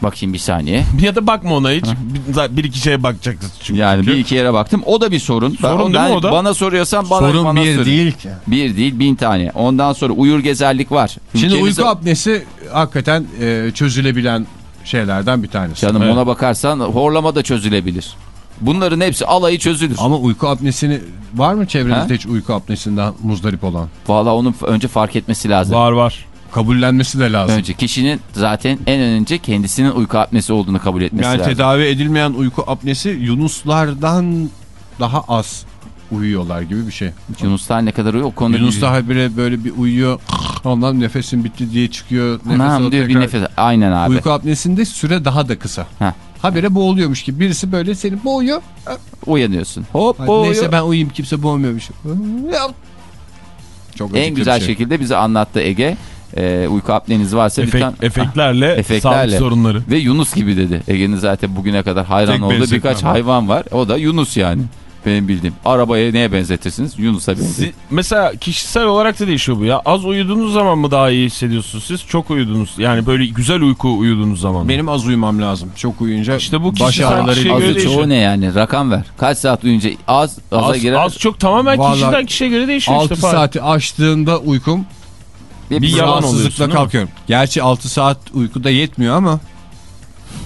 Bakayım bir saniye. Ya da bakma ona hiç. Bir, bir iki şeye bakacaksın çünkü. Yani bir iki yere baktım. O da bir sorun. Sorun değil mi o da? Bana soruyorsan bana Sorun bana bir sor. değil ki. Bir değil bin tane. Ondan sonra uyur gezerlik var. Şimdi Ülkemizde- uyku apnesi hakikaten e, çözülebilen şeylerden bir tanesi. Canım Evet. ona bakarsan horlama da çözülebilir. Bunların hepsi alayı çözülür. Ama uyku apnesini var mı çevrenizde Ha? hiç uyku apnesinden muzdarip olan? Valla onun önce fark etmesi lazım. Var var. Kabullenmesi de lazım. Önce kişinin zaten en önce kendisinin uyku apnesi olduğunu kabul etmesi yani lazım. tedavi edilmeyen uyku apnesi yunuslardan daha az uyuyorlar gibi bir şey. Yunuslar ne kadar uyuyor o konuda Yunus bir- daha böyle, böyle bir uyuyor. Ondan nefesin bitti diye çıkıyor. Nefes Anam diyor bir nefes. Aynen abi. Uyku apnesinde süre daha da kısa. Heh. Habire boğuluyormuş gibi. Birisi böyle seni boğuyor. Uyanıyorsun. Hop Hadi boğuyor. Neyse ben uyuyayım kimse boğmuyormuş. Çok En güzel şey. şekilde bize anlattı Ege. Ee, uyku apneniz varsa Efekt, lütfen... efektlerle, Efektlerle. sağlık sorunları. Ve Yunus gibi dedi. Ege'nin zaten bugüne kadar hayran Tek olduğu birkaç var. hayvan var. O da Yunus yani. Benim bildiğim. Arabaya neye benzetirsiniz? Yunus'a benzetir. Mesela kişisel olarak da değişiyor bu ya. Az uyuduğunuz zaman mı daha iyi hissediyorsunuz siz? Çok uyudunuz. Yani böyle güzel uyku uyuduğunuz zaman mı? Benim az uyumam lazım. Çok uyuyunca İşte bu baş kişisel ağrıları şey Azı değişiyor. çoğu ne yani? Rakam ver. Kaç saat uyuyunca az, aza az, girer. az çok tamamen Vallahi kişiden kişiye göre değişiyor 6 işte. saati aştığında uykum Bir Bir yalan rahatsızlıkla oluyorsun, değil mi? kalkıyorum. Gerçi 6 saat uykuda yetmiyor ama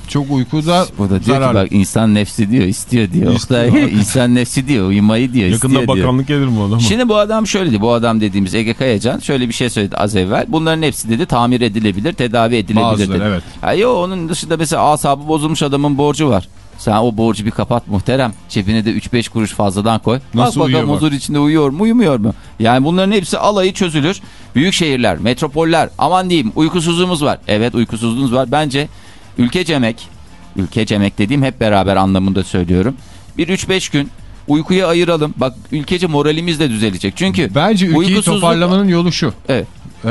çok uykuda Bu da diyor ki zararlı. bak insan nefsi diyor istiyor diyor. İstiyor. İnsan nefsi diyor uyumayı diyor Yakında istiyor diyor. bakanlık gelir mi adama? Şimdi bu adam şöyle dedi. Bu adam dediğimiz Ege Kayacan şöyle bir şey söyledi az evvel. Bunların hepsi dedi tamir edilebilir, tedavi edilebilir Bazıları, dedi. evet. Ha, yo, onun dışında mesela asabı bozulmuş adamın borcu var. Sen o borcu bir kapat muhterem. Cebine de 3-5 kuruş fazladan koy. Nasıl bak bakalım bak. huzur içinde uyuyor mu uyumuyor mu? Yani bunların hepsi alayı çözülür. Büyük şehirler, metropoller aman diyeyim uykusuzluğumuz var. Evet uykusuzluğumuz var. Bence ülke cemek, ülke cemek dediğim hep beraber anlamında söylüyorum. Bir 3-5 gün uykuya ayıralım. Bak ülkece moralimiz de düzelecek. Çünkü Bence ülkeyi Uykusuzluk- toparlamanın yolu şu. Evet. Ee,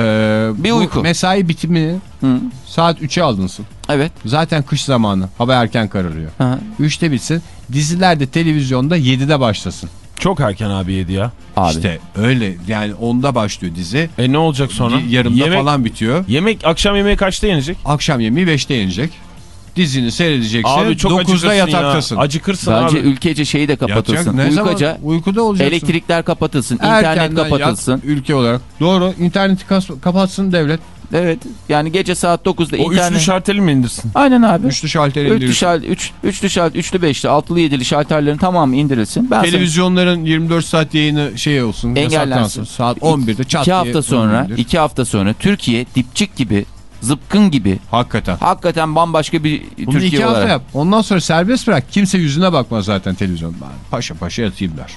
Bir uyku. Mesai bitimini Hı. saat 3'e aldınsın. Evet. Zaten kış zamanı. Hava erken kararıyor. Hı. 3'te bitsin. Diziler de televizyonda 7'de başlasın. Çok erken abi yedi ya. Abi. İşte öyle yani 10'da başlıyor dizi. E ne olacak sonra? Yarımda yemek, falan bitiyor. Yemek akşam yemeği kaçta yenecek? Akşam yemeği 5'te yenecek. Dizini seyredeceksin. Abi çok 9'da acıkırsın yataktasın. ya. Acıkırsın Bence abi. ülkece şeyi de kapatılsın. Yatacak. Ne zaman? Uykuca Uykuda olacaksın. elektrikler kapatılsın, internet Erkenden kapatılsın. yat, ülke olarak. Doğru. İnterneti kapatsın devlet. Evet. Yani gece saat 9'da O internet. üçlü şarteli mi indirsin? Aynen abi. Üçlü şalteri Üçlü indirirsin. şalt, üç, üçlü şalt, üçlü beşli, altılı yedili şalterlerin tamamı indirilsin. Ben sana- Televizyonların 24 saat yayını şey olsun. Engellensin. Saat 11'de çat iki diye hafta sonra, iki hafta sonra Türkiye dipçik gibi, zıpkın gibi, Hakikaten. hakikaten bambaşka bir Bunu Türkiye iki hafta olarak. yap. Ondan sonra serbest bırak. Kimse yüzüne bakmaz zaten televizyon. Ben paşa paşa yatayım der.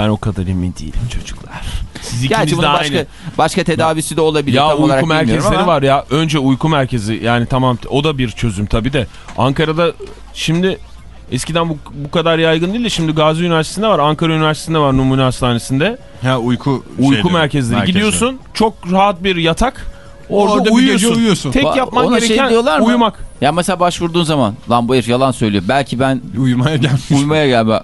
Ben o kadar emin değilim çocuklar. Siz Gerçi ikiniz de bunun aynı. başka, başka tedavisi de olabilir. Ya tam olarak uyku merkezleri ama. var ya. Önce uyku merkezi yani tamam o da bir çözüm tabii de. Ankara'da şimdi eskiden bu, bu kadar yaygın değil de şimdi Gazi Üniversitesi'nde var. Ankara Üniversitesi'nde var Numune Hastanesi'nde. Ha uyku Uyku şeyleri, merkezleri. Gidiyorsun çok rahat bir yatak. Orada, Orada uyuyorsun. uyuyorsun. Tek yapman ona şey gereken diyorlar mı? uyumak. Ya mesela başvurduğun zaman lan bu herif yalan söylüyor. Belki ben Uyumaya gelmiş. uyumaya gel.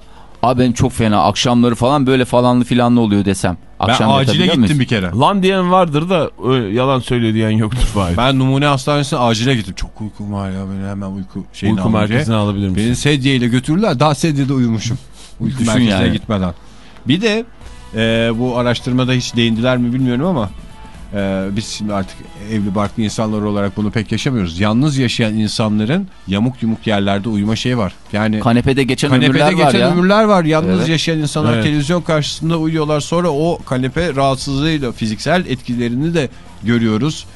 Abi benim çok fena akşamları falan böyle falanlı filanlı oluyor desem. Ben Akşam acile yatabiliyor gittim muyuz? bir kere. Lan diyen vardır da yalan söylüyor diyen yoktur Fahir. Ben numune hastanesine acile gittim. Çok uykum var ya beni hemen uyku şeyini Uyku merkezine alabilir misin? Beni sedyeyle götürdüler. Daha sedyede uyumuşum. Uyku Düşün merkezine yani. gitmeden. Bir de e, bu araştırmada hiç değindiler mi bilmiyorum ama e, biz şimdi artık evli barklı insanlar olarak bunu pek yaşamıyoruz. Yalnız yaşayan insanların yamuk yumuk yerlerde uyuma şeyi var. Yani Kanepede geçen kanepede ömürler var geçen ya. ömürler var. Yalnız Evet. yaşayan insanlar Evet. televizyon karşısında uyuyorlar. Sonra o kanepe rahatsızlığıyla fiziksel etkilerini de görüyoruz.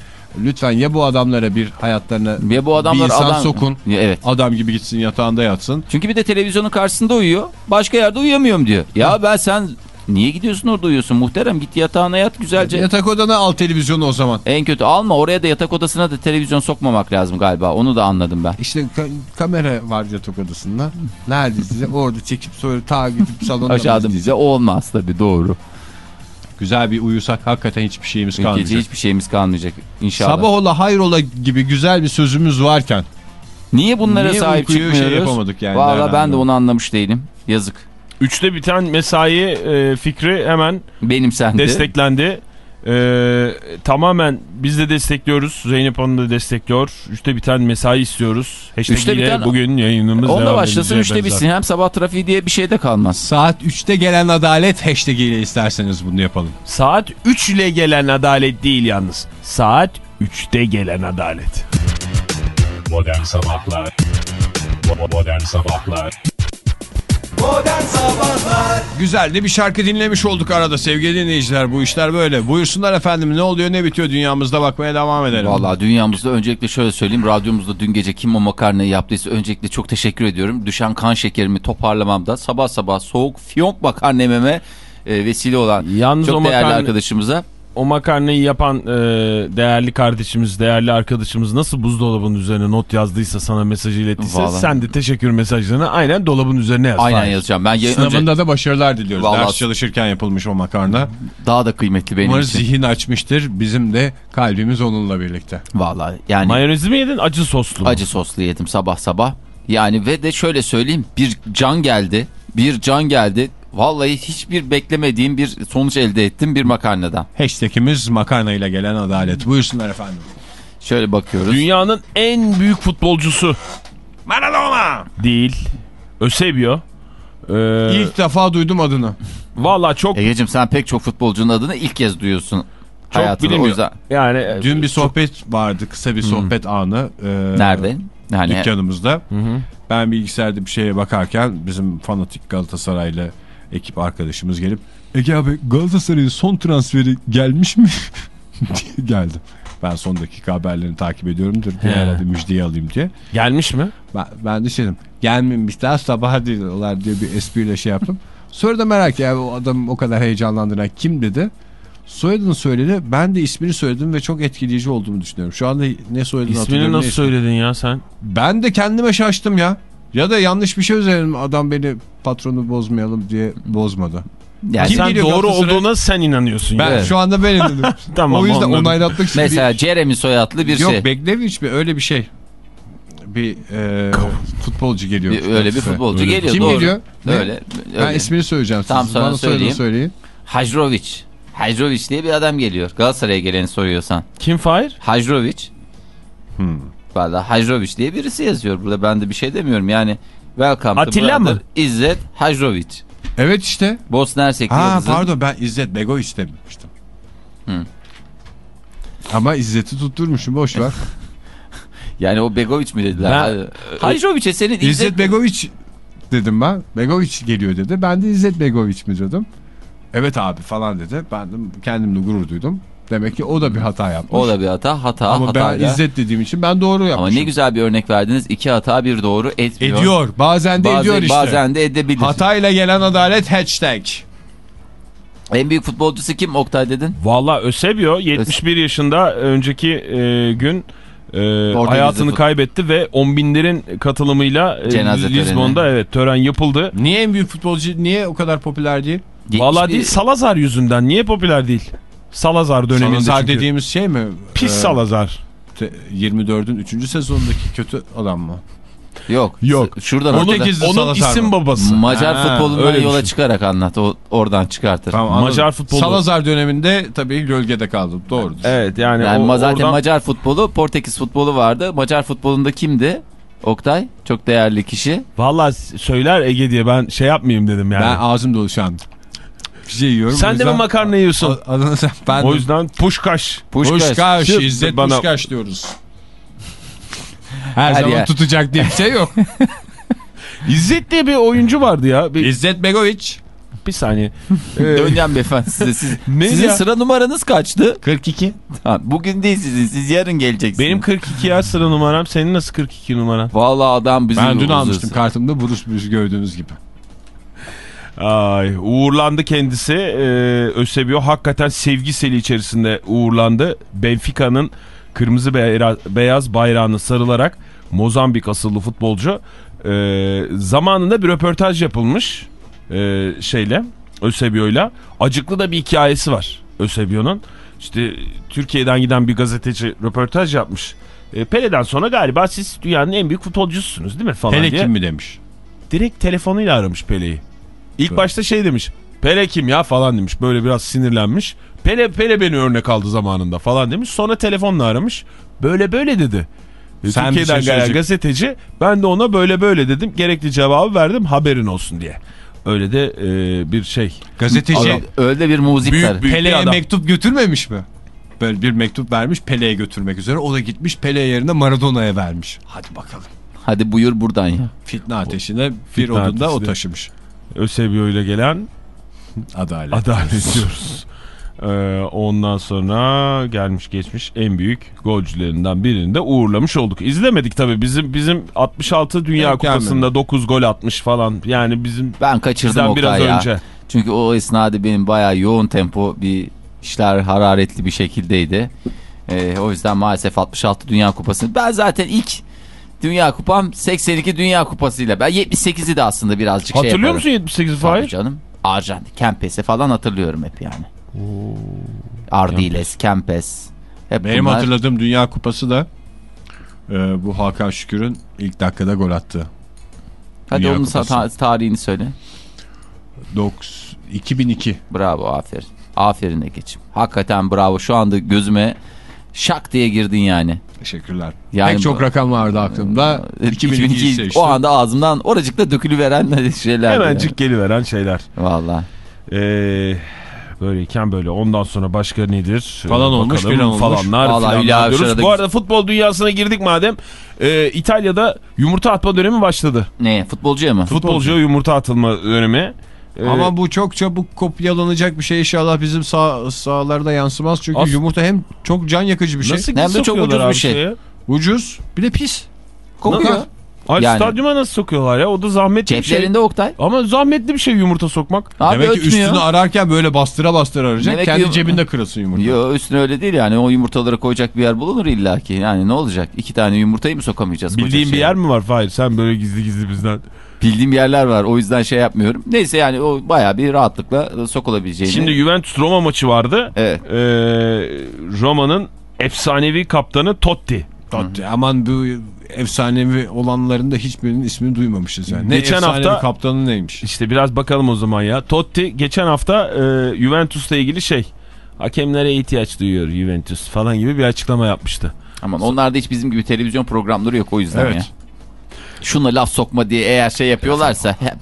Lütfen ya bu adamlara bir hayatlarına Ve bu adamlar bir insan adam... sokun. Ya, Evet. Adam gibi gitsin yatağında yatsın. Çünkü bir de televizyonun karşısında uyuyor. Başka yerde uyuyamıyorum diyor. Ya ben sen niye gidiyorsun orada uyuyorsun muhterem? Git yatağına yat güzelce. Yatak odana al televizyonu o zaman. En kötü alma oraya da yatak odasına da televizyon sokmamak lazım galiba. Onu da anladım ben. İşte ka- kamera var yatak odasında. Nerede size? Orada çekip sonra ta gidip salonda Aşağıda bize olmaz tabii doğru. Güzel bir uyusak hakikaten hiçbir şeyimiz Ülkece kalmayacak. hiçbir şeyimiz kalmayacak inşallah. Sabah ola hayrola gibi güzel bir sözümüz varken Niye bunlara Niye sahip şey çıkmıyoruz? yapamadık yani, Valla ben de onu anlamış değilim. Yazık. Üçte biten mesai e, fikri hemen Benim sende. desteklendi. E, tamamen biz de destekliyoruz. Zeynep Hanım da destekliyor. Üçte biten mesai istiyoruz. Hashtag Üçte ile biten- bugün yayınımız Onda devam başlasın üçte bitsin. Hem sabah trafiği diye bir şey de kalmaz. saat 3'te gelen adalet hashtag ile isterseniz bunu yapalım. Saat 3 ile gelen adalet değil yalnız. Saat 3'te gelen adalet. Modern Sabahlar Bo- Modern Sabahlar Güzel de bir şarkı dinlemiş olduk arada sevgili dinleyiciler. Bu işler böyle. Buyursunlar efendim ne oluyor ne bitiyor dünyamızda bakmaya devam edelim. Valla dünyamızda öncelikle şöyle söyleyeyim. Radyomuzda dün gece kim o makarnayı yaptıysa öncelikle çok teşekkür ediyorum. Düşen kan şekerimi toparlamamda sabah sabah soğuk fiyonk makarna yememe e, vesile olan Yalnız çok o değerli makarna- arkadaşımıza. O makarnayı yapan e, değerli kardeşimiz, değerli arkadaşımız nasıl buzdolabının üzerine not yazdıysa sana mesajı ilettiyse Vallahi. sen de teşekkür mesajlarını aynen dolabın üzerine yaz. Aynen Fahir. yazacağım. Ben ye- önce Sınavında da başarılar diliyoruz. Vallahi- Ders çalışırken yapılmış o makarna. daha da kıymetli benim Umarız için. zihin açmıştır. Bizim de kalbimiz onunla birlikte. Valla yani Mayonezi mi yedin acı soslu mu? acı soslu yedim sabah sabah. Yani ve de şöyle söyleyeyim bir can geldi. Bir can geldi. Vallahi hiçbir beklemediğim bir sonuç elde ettim bir makarnadan. Hashtagimiz makarna ile gelen adalet. Buyursunlar efendim. Şöyle bakıyoruz. Dünyanın en büyük futbolcusu Maradona. değil. Eusebio. Ee, İlk defa duydum adını. Valla çok Egeciğim sen pek çok futbolcunun adını ilk kez duyuyorsun. Çok hayatını. O bilinmiyor. yüzden Yani e, Dün bir sohbet vardı. Kısa bir sohbet anı. Ee, nerede? Yani Dükkanımızda. Hı hı. Ben bilgisayarda bir şeye bakarken bizim fanatik Galatasaraylı ekip arkadaşımız gelip Ege abi Galatasaray'ın son transferi gelmiş mi? diye geldim. Ben son dakika haberlerini takip ediyorumdur He. herhalde müjdeyi alayım diye. gelmiş mi? Ben, ben de şey dedim gelmemiş daha sabah diyorlar diye bir espriyle şey yaptım. Sonra da merak ya o adam o kadar heyecanlandıran kim dedi. Soyadını söyledi. Ben de ismini söyledim ve çok etkileyici olduğumu düşünüyorum. Şu anda ne soyadını İsmini nasıl söyledin ya sen? Ben de kendime şaştım ya. Ya da yanlış bir şey üzerine adam beni patronu bozmayalım diye bozmadı. yani Kim sen geliyor doğru olduğuna sen inanıyorsun. Ben ya. şu anda ben dedim. Tamam, o yüzden anladım. onaylatmak için mesela Jeremy soyadlı bir bir... Yok şey. Bekleviç bir öyle bir şey. Bir e, futbolcu geliyor. Bir- öyle bir futbolcu Öyle. geliyor. Kim doğru. geliyor? Ne? Öyle. Ben öyle. ismini söyleyeceğim. Tamam, Siz sana söyleyeyim. söyleyin. Hajrovic. Hajrovic diye bir adam geliyor. Galatasaray'a geleni soruyorsan. Kim Fahir? Hajrovic. Hmm. Valla Hajrovic diye birisi yazıyor. Burada ben de bir şey demiyorum. Yani welcome Atilla to mı? brother İzzet Hajrovic. Evet işte. Bosna Hersek Ha pardon ben İzzet Begoviç demiştim. Hı. Ama İzzet'i tutturmuşum boş ver. Yani o Begovic mi dediler? Ben- Hajrovic'e senin İzzet, İzzet Begoviç dedim ben. Begoviç geliyor dedi. Ben de İzzet Begoviç mi dedim. Evet abi falan dedi. Ben de kendimle gurur duydum. Demek ki o da bir hata yapmış. O da bir hata. Hata Ama ben hatayla. İzzet dediğim için ben doğru yapmışım. Ama ne güzel bir örnek verdiniz. İki hata bir doğru etmiyor. Ediyor. Bazen de Bazen, ediyor işte. bazen de edebilir. Hatayla gelen adalet hashtag. En büyük futbolcusu kim Oktay dedin? Valla Ösebio 71 yaşında önceki e, gün e, hayatını kaybetti ve on binlerin katılımıyla e, Cenaze töreni. Lizbon'da evet tören yapıldı. Niye en büyük futbolcu niye o kadar popüler değil? Valla 71 değil Salazar yüzünden. Niye popüler değil? Salazar döneminde Salazar çünkü. dediğimiz şey mi? Pis Ee, Salazar. te- 24'ün 3. sezonundaki kötü adam mı? Yok. Yok. Şuradan Onun- orada. Portekizli Onun Salazar isim mı? babası. Macar Ha, futbolundan yola düşün. çıkarak anlat. O oradan çıkartır. Tamam, anladım. Macar futbolu. Salazar döneminde tabii gölgede kaldım. Doğrudur. Evet yani, Yani o, zaten oradan... Macar futbolu, Portekiz futbolu vardı. Macar futbolunda kimdi? Oktay çok değerli kişi. Valla söyler Ege diye ben şey yapmayayım dedim yani. Ben ağzım dolu şu an. Bir şey yiyorum. Sen O de mi yüzden- makarna yiyorsun? A- Adını sen ben o de- yüzden puşkaş. Puşkaş. Puşkaş, İzzet bana- Puşkaş diyoruz. Her, Her zaman yer. tutacak diye bir şey yok. İzzet diye bir oyuncu vardı ya. Bir, İzzet Begoviç. bir saniye. Ee, Döneceğim beyefendi size. Siz, sizin ya? sıra numaranız kaçtı? 42. Ha, bugün değil sizin. Siz yarın geleceksiniz. benim 42 yer sıra numaram. Senin nasıl 42 numaran? Vallahi adam bizim Ben dün almıştım kartımda Bruce Bruce gördüğünüz gibi. Ay, uğurlandı kendisi. Ee, Ösebio hakikaten sevgi seli içerisinde uğurlandı. Benfica'nın kırmızı beyaz bayrağını sarılarak Mozambik asıllı futbolcu. Ee, zamanında bir röportaj yapılmış ee, şeyle Ösebio'yla. Acıklı da bir hikayesi var Ösebio'nun. İşte Türkiye'den giden bir gazeteci röportaj yapmış. Ee, Pele'den sonra galiba siz dünyanın en büyük futbolcususunuz değil mi falan Hele diye kim mi demiş. direkt telefonuyla aramış Pele'yi. İlk başta şey demiş. Pele kim ya falan demiş. Böyle biraz sinirlenmiş. Pele Pele beni örnek aldı zamanında falan demiş. Sonra telefonla aramış. Böyle böyle dedi. E, Sen bir Türkiye'den şey gelen gazeteci ben de ona böyle böyle dedim. Gerekli cevabı verdim haberin olsun diye. Öyle de e, bir şey. Gazeteci Adam, öyle bir muzik Büyük- tar- büyük- Pele'ye bir mektup götürmemiş mi? Böyle bir mektup vermiş Pele'ye götürmek üzere. O da gitmiş Pele yerine Maradona'ya vermiş. Hadi bakalım. Hadi buyur buradan ya. Fitne ateşine bir Fitne odunda o taşımış. Ösebio ile gelen Adalet. adalet diyoruz. Ee, ondan sonra gelmiş geçmiş en büyük golcülerinden birini de uğurlamış olduk. İzlemedik tabii. Bizim bizim 66 Dünya Denk Kupası'nda gelmedi. 9 gol atmış falan. Yani bizim Ben kaçırdım biraz ya. önce. Çünkü o esnada benim bayağı yoğun tempo bir işler hararetli bir şekildeydi. Ee, o yüzden maalesef 66 Dünya Kupası'nı ben zaten ilk Dünya Kupam 82 Dünya Kupası'yla ben 78'i de aslında birazcık şey Hatırlıyor musun 78 Tabii Fahir? canım. Arjantin, Kempes'i falan hatırlıyorum hep yani. Ardiles, Kempes. Hep Benim bunlar. hatırladığım Dünya Kupası da e, bu Hakan Şükür'ün ilk dakikada gol attığı. Hadi Dünya onun ta- tarihini söyle. Doks- 2002. Bravo aferin. Aferin Ege'ciğim. Hakikaten bravo. Şu anda gözüme şak diye girdin yani. Teşekkürler. Yani Pek çok rakam vardı aklımda. 2002 2002 seçtim. o anda ağzımdan oracıkta dökülüveren şeyler. Hemencik geliveren şeyler. Valla. Ee, böyleyken böyle. Ondan sonra başka nedir? Falan Ee, olmuş, bakalım. filan olmuş. Falanlar Hülya diyoruz. Bu arada futbol dünyasına girdik madem. Ee, İtalya'da yumurta atma dönemi başladı. Ne futbolcuya mı? Futbolcuya yumurta atılma dönemi. Ee, Ama bu çok çabuk kopyalanacak bir şey inşallah bizim sağ, sahalarda yansımaz. Çünkü As- yumurta hem çok can yakıcı bir şey. nasıl Hem de çok sokuyorlar ucuz bir abi şey. şeye? Ucuz bir de pis. Kokuyor. Ay Yani- stadyuma nasıl sokuyorlar ya? O da zahmetli bir şey. Ceplerinde Oktay. Ama zahmetli bir şey yumurta sokmak. Abi Demek ki ötmüyor. üstünü ararken böyle bastıra bastıra arayacak. Demek kendi ki- cebinde kırılsın yumurta. Yo üstüne öyle değil yani o yumurtaları koyacak bir yer bulunur illaki. Yani ne olacak? İki tane yumurtayı mı sokamayacağız? Bildiğin bir şeye? yer mi var Fahir? Sen böyle gizli gizli bizden. Bildiğim yerler var o yüzden şey yapmıyorum. Neyse yani o bayağı bir rahatlıkla e, sokulabileceğini. Şimdi Juventus Roma maçı vardı. Evet. Ee, Roma'nın efsanevi kaptanı Totti. Totti. Aman bu efsanevi olanların da hiçbirinin ismini duymamışız yani. Ne Geçen efsanevi hafta- kaptanı neymiş? İşte biraz bakalım o zaman ya. Totti geçen hafta e, Juventus'la ilgili şey hakemlere ihtiyaç duyuyor Juventus falan gibi bir açıklama yapmıştı. Aman onlarda hiç bizim gibi televizyon programları yok o yüzden Evet. ya. Şuna laf sokma diye eğer şey yapıyorlarsa hep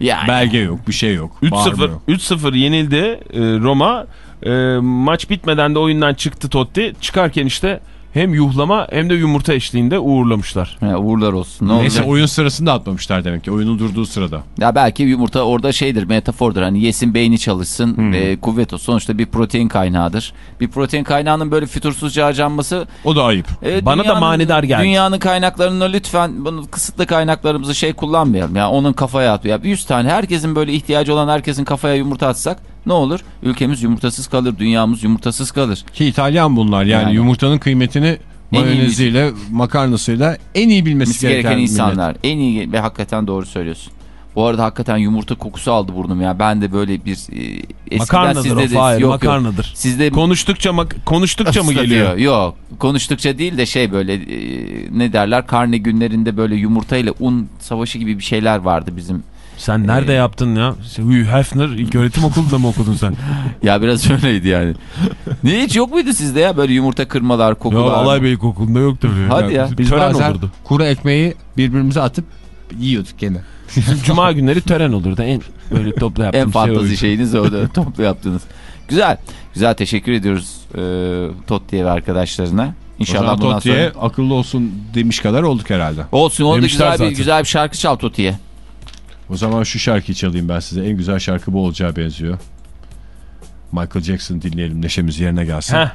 yani. Belge yok bir şey yok. 3-0 Bağırma yok. 3-0 yenildi e, Roma. E, maç bitmeden de oyundan çıktı Totti. Çıkarken işte hem yuhlama hem de yumurta eşliğinde uğurlamışlar. Ya uğurlar olsun. Ne Neyse olacak? oyun sırasında atmamışlar demek ki. Oyunun durduğu sırada. Ya belki yumurta orada şeydir metafordur hani yesin beyni çalışsın Hmm. e, kuvvet o sonuçta bir protein kaynağıdır. Bir protein kaynağının böyle fütursuzca harcanması O da ayıp. Evet, Bana da manidar geldi. Dünyanın kaynaklarını lütfen bunu kısıtlı kaynaklarımızı şey kullanmayalım. Ya onun kafaya at. Ya 100 tane herkesin böyle ihtiyacı olan herkesin kafaya yumurta atsak ne olur? Ülkemiz yumurtasız kalır, dünyamız yumurtasız kalır. Ki İtalyan bunlar yani, Yani. yumurtanın kıymetini mayoneziyle makarnasıyla en iyi bilmesi Mis gereken, gereken millet. insanlar. En iyi ve hakikaten doğru söylüyorsun. Bu arada hakikaten yumurta kokusu aldı burnum ya. Ben de böyle bir e, Makarnadır sizde o de Fahir yok, yok. makarnadır. Sizde Konuştukça mak- konuştukça mı geliyor? Yok. Konuştukça değil de şey böyle e, ne derler karne günlerinde böyle yumurtayla un savaşı gibi bir şeyler vardı bizim. Sen nerede Ee, yaptın ya? Hugh Hefner ilk öğretim okulunda mı okudun sen? Ya biraz öyleydi yani. ne hiç yok muydu sizde ya böyle yumurta kırmalar, ya kokular? Alay Bey okulunda yoktur. Hadi ya. Bizim Biz tören bazen olurdu. kuru ekmeği birbirimize atıp yiyorduk gene. Cuma günleri tören olurdu. En böyle toplu yaptığım En şey fantazi oydu. şeyiniz o da toplu yaptığınız. Güzel. Güzel teşekkür ediyoruz e, Totti'ye ve arkadaşlarına. İnşallah bundan Totti'ye sonra... akıllı olsun demiş kadar olduk herhalde. Olsun onu da güzel bir, güzel bir şarkı çal Totti'ye. O zaman şu şarkıyı çalayım ben size. En güzel şarkı bu olacağı benziyor. Michael Jackson dinleyelim neşemiz yerine gelsin. Heh.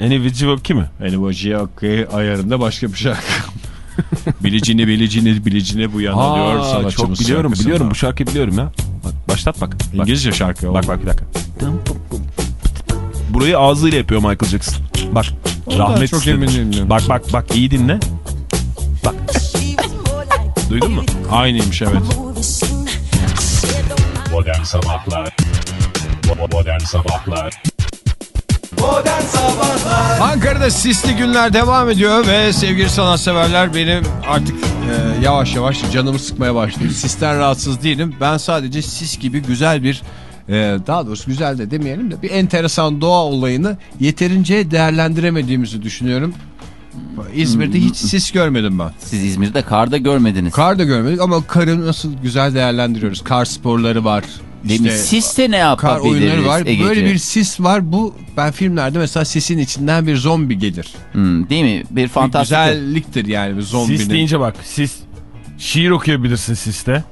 Eni Vici mi? Bu G.O.K. ayarında başka bir şarkı. bilicini bilicini bilicini bu yana diyor Aa, sanatçımız çok biliyorum şarkısında. biliyorum bu şarkıyı biliyorum ya. Bak, başlat bak. bak. İngilizce şarkı o. Bak bak bir dakika. Burayı ağzıyla yapıyor Michael Jackson. Bak. Rahmet çok istedi. emin değilim. Bak bak bak iyi dinle. Bak. Duydun mu? Aynıymış evet. Modern Sabahlar Bo- Modern Sabahlar Ankara'da sisli günler devam ediyor ve sevgili sanatseverler benim artık e, yavaş yavaş canımı sıkmaya başladı. Sisten rahatsız değilim. Ben sadece sis gibi güzel bir e, daha doğrusu güzel de demeyelim de bir enteresan doğa olayını yeterince değerlendiremediğimizi düşünüyorum. İzmir'de hiç sis görmedim ben. Siz İzmir'de kar da görmediniz. Kar da görmedik ama karı nasıl güzel değerlendiriyoruz. Kar sporları var. İşte Siste ne kar yapabiliriz oyunları var. Egeciğim? Böyle bir sis var. Bu ben filmlerde mesela sisin içinden bir zombi gelir. Hmm, değil mi? Bir Bir fantastik. güzelliktir yani bir zombinin. Sis deyince bak. Sis. Şiir okuyabilirsin siste.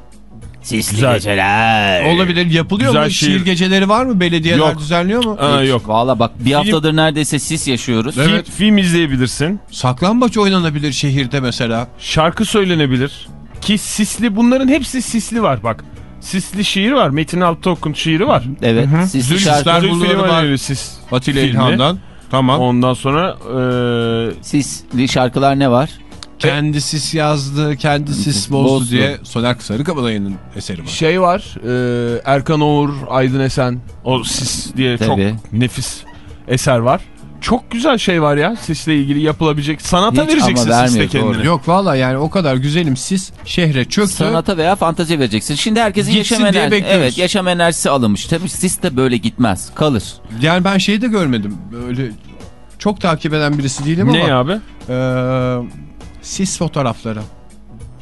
Sisli Güzel. geceler. Olabilir. Yapılıyor Güzel mu? şiir. Şiir geceleri var mı? Belediyeler Yok. düzenliyor mu? Aa, yok. Valla bak bir haftadır neredeyse sis yaşıyoruz. Evet. Film, film izleyebilirsin. Saklambaç oynanabilir şehirde mesela. Şarkı söylenebilir. Ki sisli bunların hepsi sisli var bak. Sisli şiir var. Metin Altıok'un şiiri var. Evet. Sisli Zülfler şarkı. bu- Zülfü var. Sis. Atilla. İlhan'dan. Tamam. Ondan sonra eee Sisli şarkılar ne var? Kendi sis yazdı, kendi sis bozdu, Bozdu. diye Soner Sarıkabadayı'nın eseri var. şey var. eee, Erkan Oğur, Aydın Esen. O sis diye Tabii. çok nefis eser var. Çok güzel şey var ya sisle ilgili yapılabilecek. Sanata Hiç vereceksin ama sisle vermiyor, doğru. kendini. Yok valla yani o kadar güzelim sis şehre çöktü. Sanata veya fantazi vereceksin. Şimdi herkesin Gitsin yaşam diye bekliyoruz. Evet yaşam enerjisi alınmış. Tabii sis de böyle gitmez. Kalır. Yani ben şeyi de görmedim. Böyle çok takip eden birisi değilim Ne ama. abi? Eee sis fotoğrafları.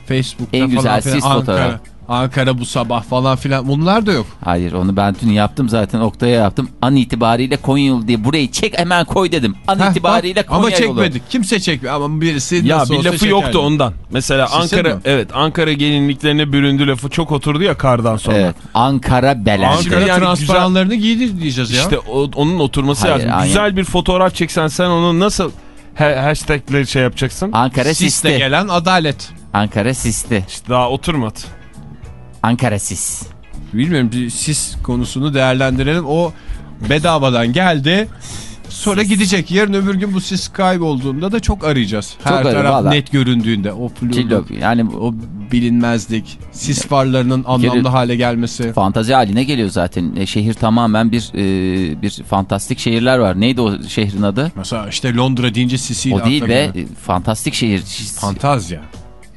Facebook'ta En falan güzel filan. sis Ankara, fotoğraf. Ankara bu sabah falan filan bunlar da yok. Hayır onu ben dün yaptım zaten Oktay'a yaptım. An itibariyle Konya yolu diye burayı çek hemen koy dedim. An Heh, itibariyle bak, Konya ama yolu. çekmedik. Kimse çekmiyor ama birisi Ya nasıl bir lafı yoktu çekerdi. ondan. Mesela Sisi Ankara mi? evet Ankara gelinliklerine büründü lafı çok oturdu ya kardan sonra. Evet. Ankara Belendi. Ankara Yani transparanlarını giydi diyeceğiz ya. İşte o- onun oturması Hayır, lazım. aynen. Güzel bir fotoğraf çeksen sen onu nasıl ha- hashtagle şey yapacaksın? Ankara Sis'te Sis'te. gelen adalet. Ankara Sis'te. İşte daha oturmadı. Ankara Sis. Bilmiyorum bir sis konusunu değerlendirelim. O bedavadan geldi. Sonra gidecek. Yarın öbür gün bu sis kaybolduğunda da çok arayacağız. Her arayın, taraf valla. net göründüğünde. O flürdü, yani o bilinmezlik, sis farlarının anlamlı Gelir. hale gelmesi. fantazi haline geliyor zaten. E, şehir tamamen bir e, bir fantastik şehirler var. Neydi o şehrin adı? Mesela işte Londra deyince sisiyle O değil be. geliyor. e, Fantastik şehir. Fantazya.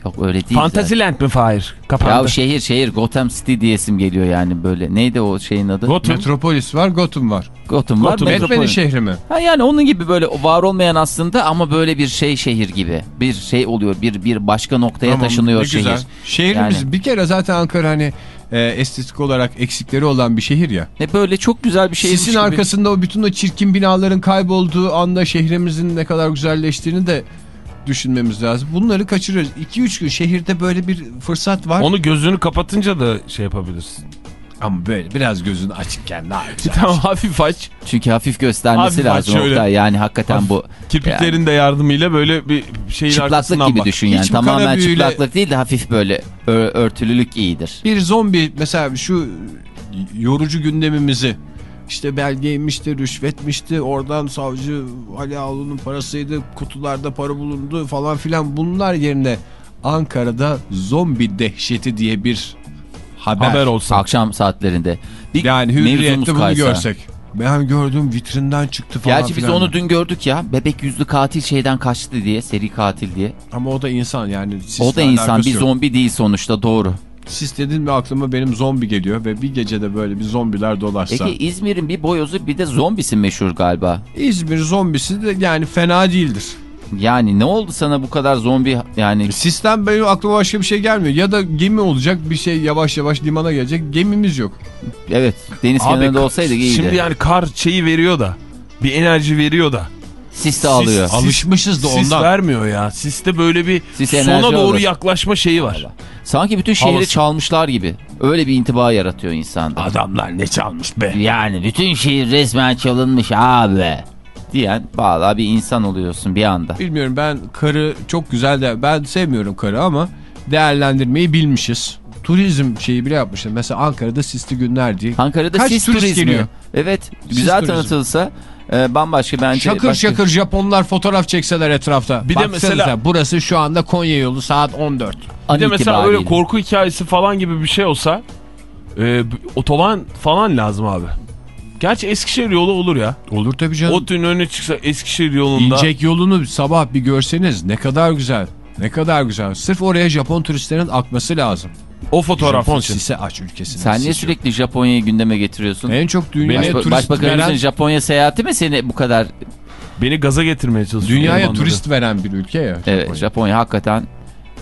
Yok öyle değil. zaten. Fantasyland mi Fahir? Kapandı. Ya şehir şehir Gotham City diyesim geliyor yani böyle. Neydi o şeyin adı? Gotham. Metropolis var, Gotham var. Gotham var. Gotham. Metropolis. Batman'in şehri mi? Ha yani onun gibi böyle var olmayan aslında ama böyle bir şey şehir gibi. Bir şey oluyor. Bir bir başka noktaya Tamam, taşınıyor ne şehir. güzel. Şehrimiz Yani. bir kere zaten Ankara hani e, estetik olarak eksikleri olan bir şehir ya. Ne böyle çok güzel bir şehirmiş Sisin arkasında o bütün o çirkin binaların kaybolduğu anda şehrimizin ne kadar güzelleştiğini de düşünmemiz lazım. Bunları kaçırıyoruz. 2-3 gün şehirde böyle bir fırsat var. Onu gözünü kapatınca da şey yapabilirsin. Ama böyle biraz gözün açıkken daha güzel. tamam hafif aç. Çünkü hafif göstermesi Hafif lazım. şöyle. Oktay. Yani hakikaten bu Kirpiklerin de yardımıyla böyle bir şeyin çıplaklık gibi bak. düşün yani. Hiç Tamamen büyüyle- çıplaklık değil de hafif böyle ö- örtülülük iyidir. Bir zombi mesela şu yorucu gündemimizi işte belgeymişti, rüşvetmişti, oradan savcı Ali Ağulu'nun parasıydı, kutularda para bulundu falan filan bunlar yerine Ankara'da zombi dehşeti diye bir haber. Haber olsa. Akşam saatlerinde. Bir Yani hürriyette bunu görsek. Ben gördüm vitrinden çıktı falan Gerçi biz onu dün gördük ya. Bebek yüzlü katil şeyden kaçtı diye. Seri katil diye. Ama o da insan yani. O da insan bir yok. zombi değil sonuçta doğru. Sis dedin mi aklıma benim zombi geliyor ve bir gecede böyle bir zombiler dolaşsa. Peki İzmir'in bir boyozu bir de zombisi meşhur galiba. İzmir zombisi de yani fena değildir. Yani ne oldu sana bu kadar zombi yani Sistem benim aklıma başka bir şey gelmiyor. Ya da gemi olacak bir şey yavaş yavaş limana gelecek. Gemimiz yok. evet deniz Abi, kenarında olsaydı iyiydi. Şimdi yani kar şeyi veriyor da. Bir enerji veriyor da. Sis de alıyor. Sis- Alışmışız da Sis ondan. vermiyor ya. Siste böyle bir Sis enerji sona doğru alır. yaklaşma şeyi var. Sanki bütün şehri Havası. çalmışlar gibi. Öyle bir intiba yaratıyor insanda. Adamlar ne çalmış be. Yani bütün şehir resmen çalınmış abi. Diyen valla bir insan oluyorsun bir anda. Bilmiyorum ben karı çok güzel de ben sevmiyorum karı ama değerlendirmeyi bilmişiz. Turizm şeyi bile yapmışlar. Mesela Ankara'da sisli günler diye. Ankara'da Kaç sis turist turizmi. geliyor? Evet güzel turizmi. tanıtılsa e, bambaşka bence. Şakır başka- şakır Japonlar fotoğraf çekseler etrafta. Bir de mesela- burası şu anda Konya yolu saat 14. an Bir de mesela itibariyle. öyle korku hikayesi falan gibi bir şey olsa e, otoban falan lazım abi. Gerçi Eskişehir yolu olur ya. Olur tabii canım. ODTÜ'nün önüne çıksa Eskişehir yolunda. İncek yolunu sabah bir görseniz ne kadar güzel. Ne kadar güzel. Sırf oraya Japon turistlerin akması lazım. O fotoğraf Japon için. sise aç ülkesini. Sen niye sürekli Japonya'yı gündeme getiriyorsun? En çok dünyaya Başba- turist Başbakanımızın veren, Japonya seyahati mi seni bu kadar? Beni gaza getirmeye çalışıyor. dünyaya Anladım. turist veren bir ülke ya. Evet Japonya. Japonya hakikaten.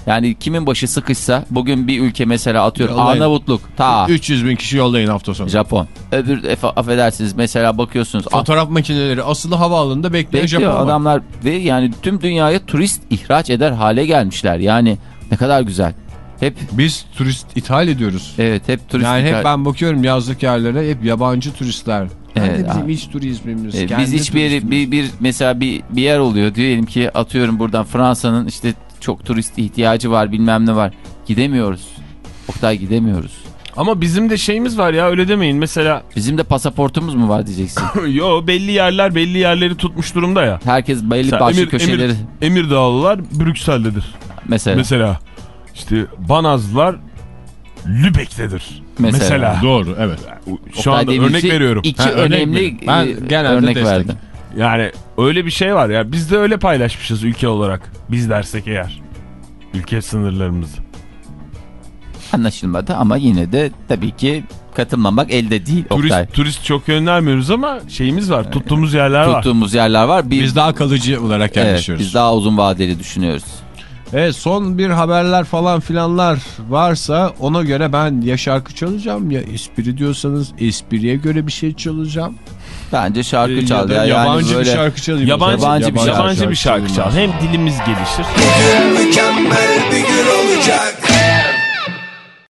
Yani kimin başı sıkışsa bugün bir ülke mesela atıyorum Yollayın. Arnavutluk ta 300 bin kişi yollayın hafta sonu. Japon. Öbür efe- affedersiniz mesela bakıyorsunuz ah, Fotoğraf makineleri asılı havaalanında bekleyen bekliyor Japon adamlar ve yani tüm dünyaya turist ihraç eder hale gelmişler. Yani ne kadar güzel. Hep Biz turist ithal ediyoruz. evet hep turist yani hep ben bakıyorum yazlık yerlere hep yabancı turistler. Evet, Nerede bizim abi. iç turizmimiz? E, kendi biz hiçbir yeri- bir, bir mesela bir, bir yer oluyor diyelim ki atıyorum buradan Fransa'nın işte çok turist ihtiyacı var bilmem ne var. Gidemiyoruz. Oktay gidemiyoruz. Ama bizim de şeyimiz var ya öyle demeyin. Mesela Bizim de pasaportumuz mu var diyeceksin. yo belli yerler belli yerleri tutmuş durumda ya. Herkes belli Mesela başlı Emir, köşeleri Emir, Emirdağlılar Brüksel'dedir. mesela. Mesela işte Banazlılar Lübeck'tedir. Mesela. Mesela. Doğru evet. Şu Oktay anda Demirci örnek veriyorum. İki Ha, örnek önemli mi? Ben genelde örnek destek. verdim. Yani öyle bir şey var ya biz de öyle paylaşmışız ülke olarak. Biz dersek eğer. Ülke sınırlarımızı. Anlaşılmadı ama yine de tabii ki katılmamak elde değil Oktay. Turist, turist çok göndermiyoruz ama şeyimiz var. Tuttuğumuz yerler var. Tuttuğumuz yerler var. Bir, Biz daha kalıcı olarak evet, yerleşiyoruz. biz daha uzun vadeli düşünüyoruz. Evet son bir haberler falan filanlar varsa ona göre ben ya şarkı çalacağım ya espri diyorsanız espriye göre bir şey çalacağım. Bence şarkı Ya çal ya. yabancı yani böyle... bir şarkı çalayım. Yabancı, Yabancı bir yabancı, şarkı bir şarkı çal. çalayım Hem dilimiz gelişir. Mükemmel bir gün olacak